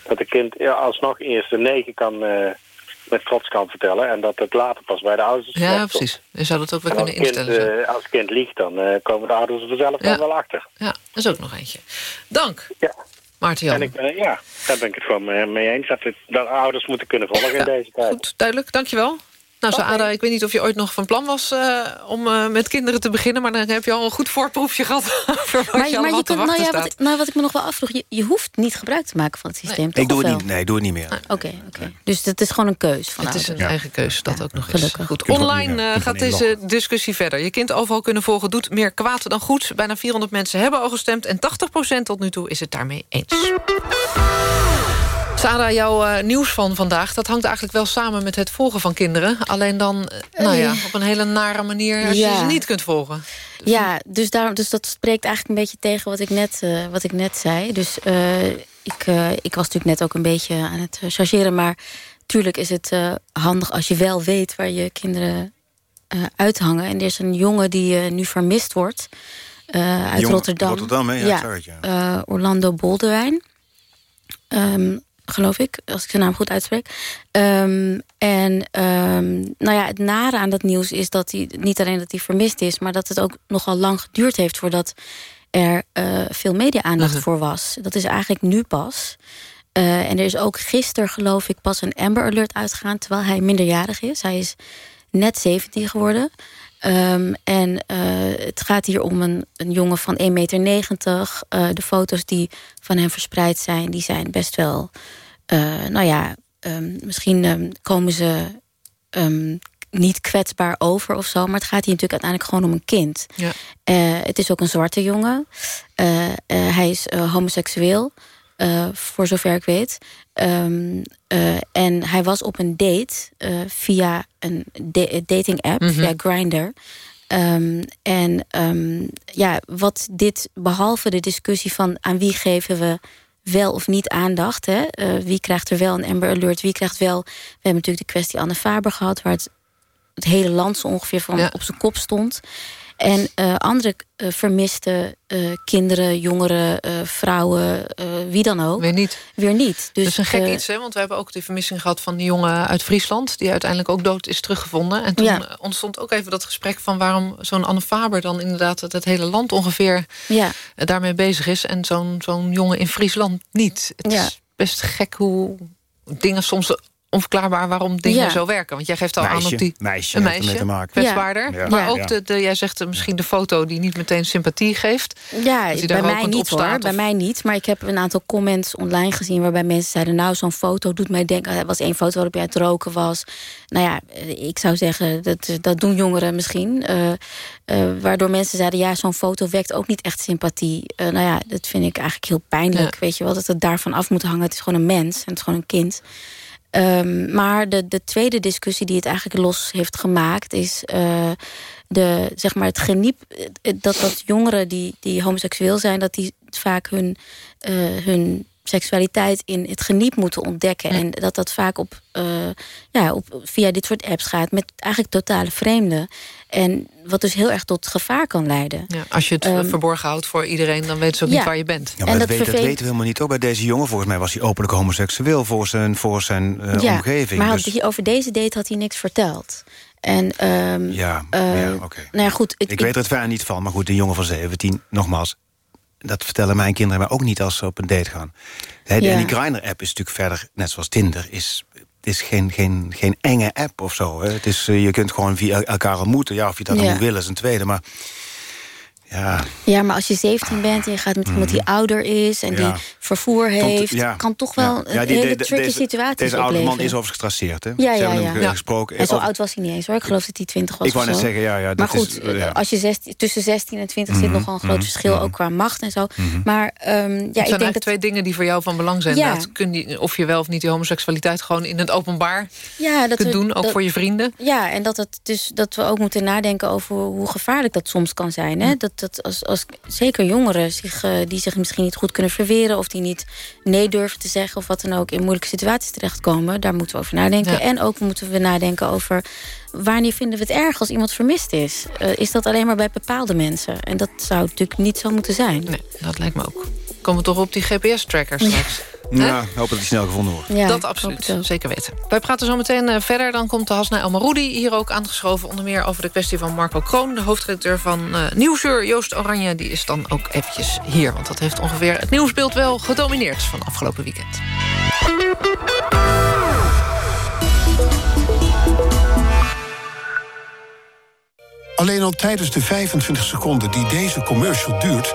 Dat het kind alsnog eerst een 9 kan... eh, met trots kan vertellen. En dat het later pas bij de ouders Ja, precies. Je zou dat ook wel kunnen kind, instellen. eh, als het kind liegt, dan eh, komen de ouders er vanzelf Ja. dan wel achter. Ja, dat is ook nog eentje. Dank. Ja. Maarten Jan. En ik, ben- ja, daar ben ik het gewoon mee mee eens. Dat, het, dat ouders moeten kunnen volgen in deze tijd. Goed, duidelijk. Dankjewel. Nou, zo Ada, ik weet niet of je ooit nog van plan was eh, om eh, met kinderen te beginnen... maar dan heb je al een goed voorproefje gehad wat Maar, je maar allemaal je te kunt, nou ja, wat, nou, wat ik me nog wel afvroeg, je, je hoeft niet gebruik te maken van het systeem. toch, Ik doe het niet, nee, ik doe het niet meer. Oké, oké. Dus het is gewoon een keus van Het is een eigen keus, dat ook nog eens. gelukkig. Goed. Kunt gewoon Online eh, gaat deze discussie verder. Je kind overal kunnen volgen doet meer kwaad dan goed. Bijna 400 mensen hebben al gestemd en 80% tot nu toe is het daarmee eens. Sada, jouw eh, nieuws van vandaag... dat hangt eigenlijk wel samen met het volgen van kinderen. Alleen dan eh, nou ja, Eh, op een hele nare manier als je ja. ze niet kunt volgen. Ja, dus, daar, dus dat spreekt eigenlijk een beetje tegen wat ik net, eh, wat ik net zei. Dus eh, ik, eh, ik was natuurlijk net ook een beetje aan het eh, chargeren. Maar tuurlijk is het eh, handig als je wel weet waar je kinderen eh, uithangen. En er is een jongen die eh, nu vermist wordt eh, uit Rotterdam. Rotterdam, hè? Ja, ja. eh, Orlando Boldewijn. Ehm, geloof ik, als ik zijn naam goed uitspreek. Ehm, en ehm, nou ja, het nare aan dat nieuws is dat hij niet alleen dat hij vermist is, maar dat het ook nogal lang geduurd heeft voordat er eh, veel media-aandacht voor was. Dat is eigenlijk nu pas. Eh, en er is ook gisteren, geloof ik, pas een Amber Alert uitgegaan... terwijl hij minderjarig is. Hij is net 17 geworden. Ehm, en eh, het gaat hier om een, een jongen van 1,90 meter. Uh, de foto's die van hem verspreid zijn, die zijn best wel... Uh, nou ja, um, misschien um, komen ze niet kwetsbaar over of zo. Maar het gaat hier natuurlijk uiteindelijk gewoon om een kind. Ja. het is ook een zwarte jongen. hij is homoseksueel. Uh, voor zover ik weet. Um, uh, en hij was op een date uh, via een dating app, mm -hmm. via Grindr. Um, en um, ja, wat dit, behalve de discussie van aan wie geven we wel of niet aandacht. Hè? wie krijgt er wel een Amber Alert, wie krijgt wel... We hebben natuurlijk de kwestie Anne Faber gehad... waar het, het hele land zo ongeveer van ja. op zijn kop stond. En uh, andere uh, vermiste uh, kinderen, jongeren, vrouwen, wie dan ook. Weer niet. Weer niet. Dus, dat is een gek iets, hè? Want we hebben ook die vermissing gehad van die jongen uit Friesland... die uiteindelijk ook dood is teruggevonden. En toen ja. ontstond ook even dat gesprek van waarom zo'n Anne Faber... dan inderdaad het, het hele land ongeveer ja. daarmee bezig is... en zo'n zo'n jongen in Friesland niet. Het ja. is best gek hoe dingen soms onverklaarbaar waarom dingen ja. zo werken. Want jij geeft al meisje, aan op die... Meisje, een meisje, te maken. kwetsbaarder. Ja. Maar ook, de, de, jij zegt misschien de foto die niet meteen sympathie geeft. Ja, bij mij niet hoor. Of... Bij mij niet. Maar ik heb een aantal comments online gezien... waarbij mensen zeiden, nou, zo'n foto doet mij denken... er was één foto waarop jij het roken was. Nou ja, ik zou zeggen, dat, dat doen jongeren misschien. Uh, uh, waardoor mensen zeiden, ja, zo'n foto wekt ook niet echt sympathie. Uh, nou ja, dat vind ik eigenlijk heel pijnlijk. Weet je wel, dat het daarvan af moet hangen. Het is gewoon een mens en het is gewoon een kind... Um, maar de, de tweede discussie die het eigenlijk los heeft gemaakt... is uh, de, zeg maar het geniep dat, dat jongeren die, die homoseksueel zijn... dat die vaak hun, uh, hun seksualiteit in het geniep moeten ontdekken. En dat dat vaak op, uh, ja, op, via dit soort apps gaat... met eigenlijk totale vreemden. En wat dus heel erg tot gevaar kan leiden. Ja, als je het um, verborgen houdt voor iedereen... dan weten ze ook ja. niet waar je bent. Ja, maar dat, dat, weet, dat, weten we helemaal niet. Ook bij deze jongen, volgens mij was hij openlijk homoseksueel... voor zijn, voor zijn uh, ja, omgeving. maar dus... had, over deze date had hij niks verteld. En, um, ja, uh, ja oké. Okay. Nou ja, goed, ik, ik weet er het verder niet van. Maar goed, de jongen van 17, nogmaals dat vertellen mijn kinderen maar ook niet als ze op een date gaan. He, ja. En die Grindr-app is natuurlijk verder, net zoals Tinder... is, het is geen, geen, geen enge app of zo. Hè. Het is, uh, je kunt gewoon via elkaar ontmoeten. Ja, of je dat dan moet willen is een tweede. Maar ja. ja, maar als je 17 bent en je gaat met iemand die ouder is... en ja. die vervoer heeft, ja. kan toch wel ja. een hele tricky deze, situatie Deze oude man is overigens gestraceerd, hè? Ja, ja, ja. ja. gesproken. En zo oud was hij niet eens, hoor. Ik geloof dat hij 20 was Ik wou net zo. zeggen, ja. ja maar goed, is, als je 16, tussen 16 en 20 mm -hmm. zit nogal een groot mm -hmm. verschil... ook qua macht en zo. Mm -hmm. Maar um, ja, ik denk dat... twee dingen die voor jou van belang zijn. Ja. Kun je, of je wel of niet die homoseksualiteit gewoon in het openbaar ja, dat kunt we, doen. Ook dat, voor je vrienden. Ja, en dat, het dus, dat we ook moeten nadenken over hoe gevaarlijk dat soms kan zijn. Hè? Dat, dat als, als, zeker jongeren zich, uh, die zich misschien niet goed kunnen verweren... of die niet nee durven te zeggen of wat dan ook... in moeilijke situaties terechtkomen. Daar moeten we over nadenken. Ja. En ook moeten we nadenken over... wanneer vinden we het erg als iemand vermist is? Uh, is dat alleen maar bij bepaalde mensen? En dat zou natuurlijk niet zo moeten zijn. Nee, dat lijkt me ook. Komen we toch op die GPS-trackers straks? Ja, ja hoop dat die snel gevonden wordt. Ja, dat absoluut, zeker weten. Wij praten zo meteen uh, verder. Dan komt de Hasna El Maroudi hier ook aangeschoven. Onder meer over de kwestie van Marco Kroon. De hoofdredacteur van uh, Nieuwsuur, Joost Oranje. Die is dan ook eventjes hier. Want dat heeft ongeveer het nieuwsbeeld wel gedomineerd van afgelopen weekend. Alleen al tijdens de 25 seconden die deze commercial duurt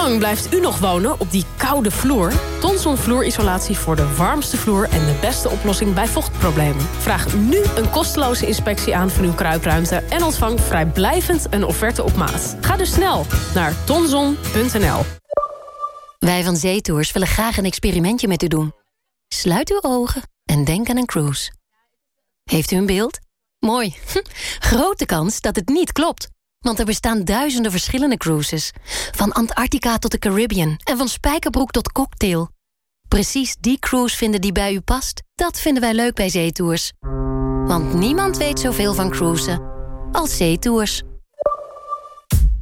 Lang blijft u nog wonen op die koude vloer? Tonson vloerisolatie voor de warmste vloer en de beste oplossing bij vochtproblemen. Vraag nu een kosteloze inspectie aan van uw kruipruimte... en ontvang vrijblijvend een offerte op maat. Ga dus snel naar tonson.nl. Wij van Zeetours willen graag een experimentje met u doen. Sluit uw ogen en denk aan een cruise. Heeft u een beeld? Mooi. Grote kans dat het niet klopt. Want er bestaan duizenden verschillende cruises. Van Antarctica tot de Caribbean en van Spijkerbroek tot Cocktail. Precies die cruise vinden die bij u past, dat vinden wij leuk bij Zeetours. Want niemand weet zoveel van cruisen als Zeetours.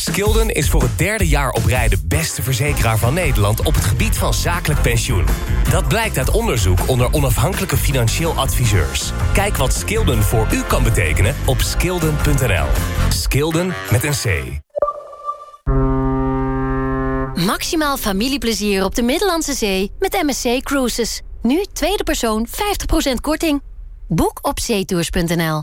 Skilden is voor het derde jaar op rij de beste verzekeraar van Nederland op het gebied van zakelijk pensioen. Dat blijkt uit onderzoek onder onafhankelijke financieel adviseurs. Kijk wat Skilden voor u kan betekenen op skilden.nl. Skilden met een C. Maximaal familieplezier op de Middellandse Zee met MSC Cruises. Nu tweede persoon 50% korting. Boek op zeetours.nl.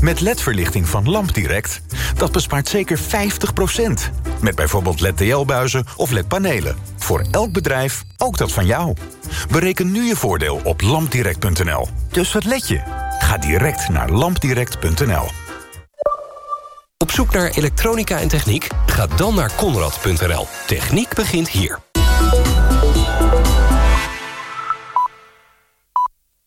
Met LED-verlichting van LampDirect, dat bespaart zeker 50%. Met bijvoorbeeld LED-TL-buizen of LED-panelen. Voor elk bedrijf, ook dat van jou. Bereken nu je voordeel op lampdirect.nl. Dus wat let je? Ga direct naar lampdirect.nl. Op zoek naar elektronica en techniek? Ga dan naar Conrad.nl. Techniek begint hier.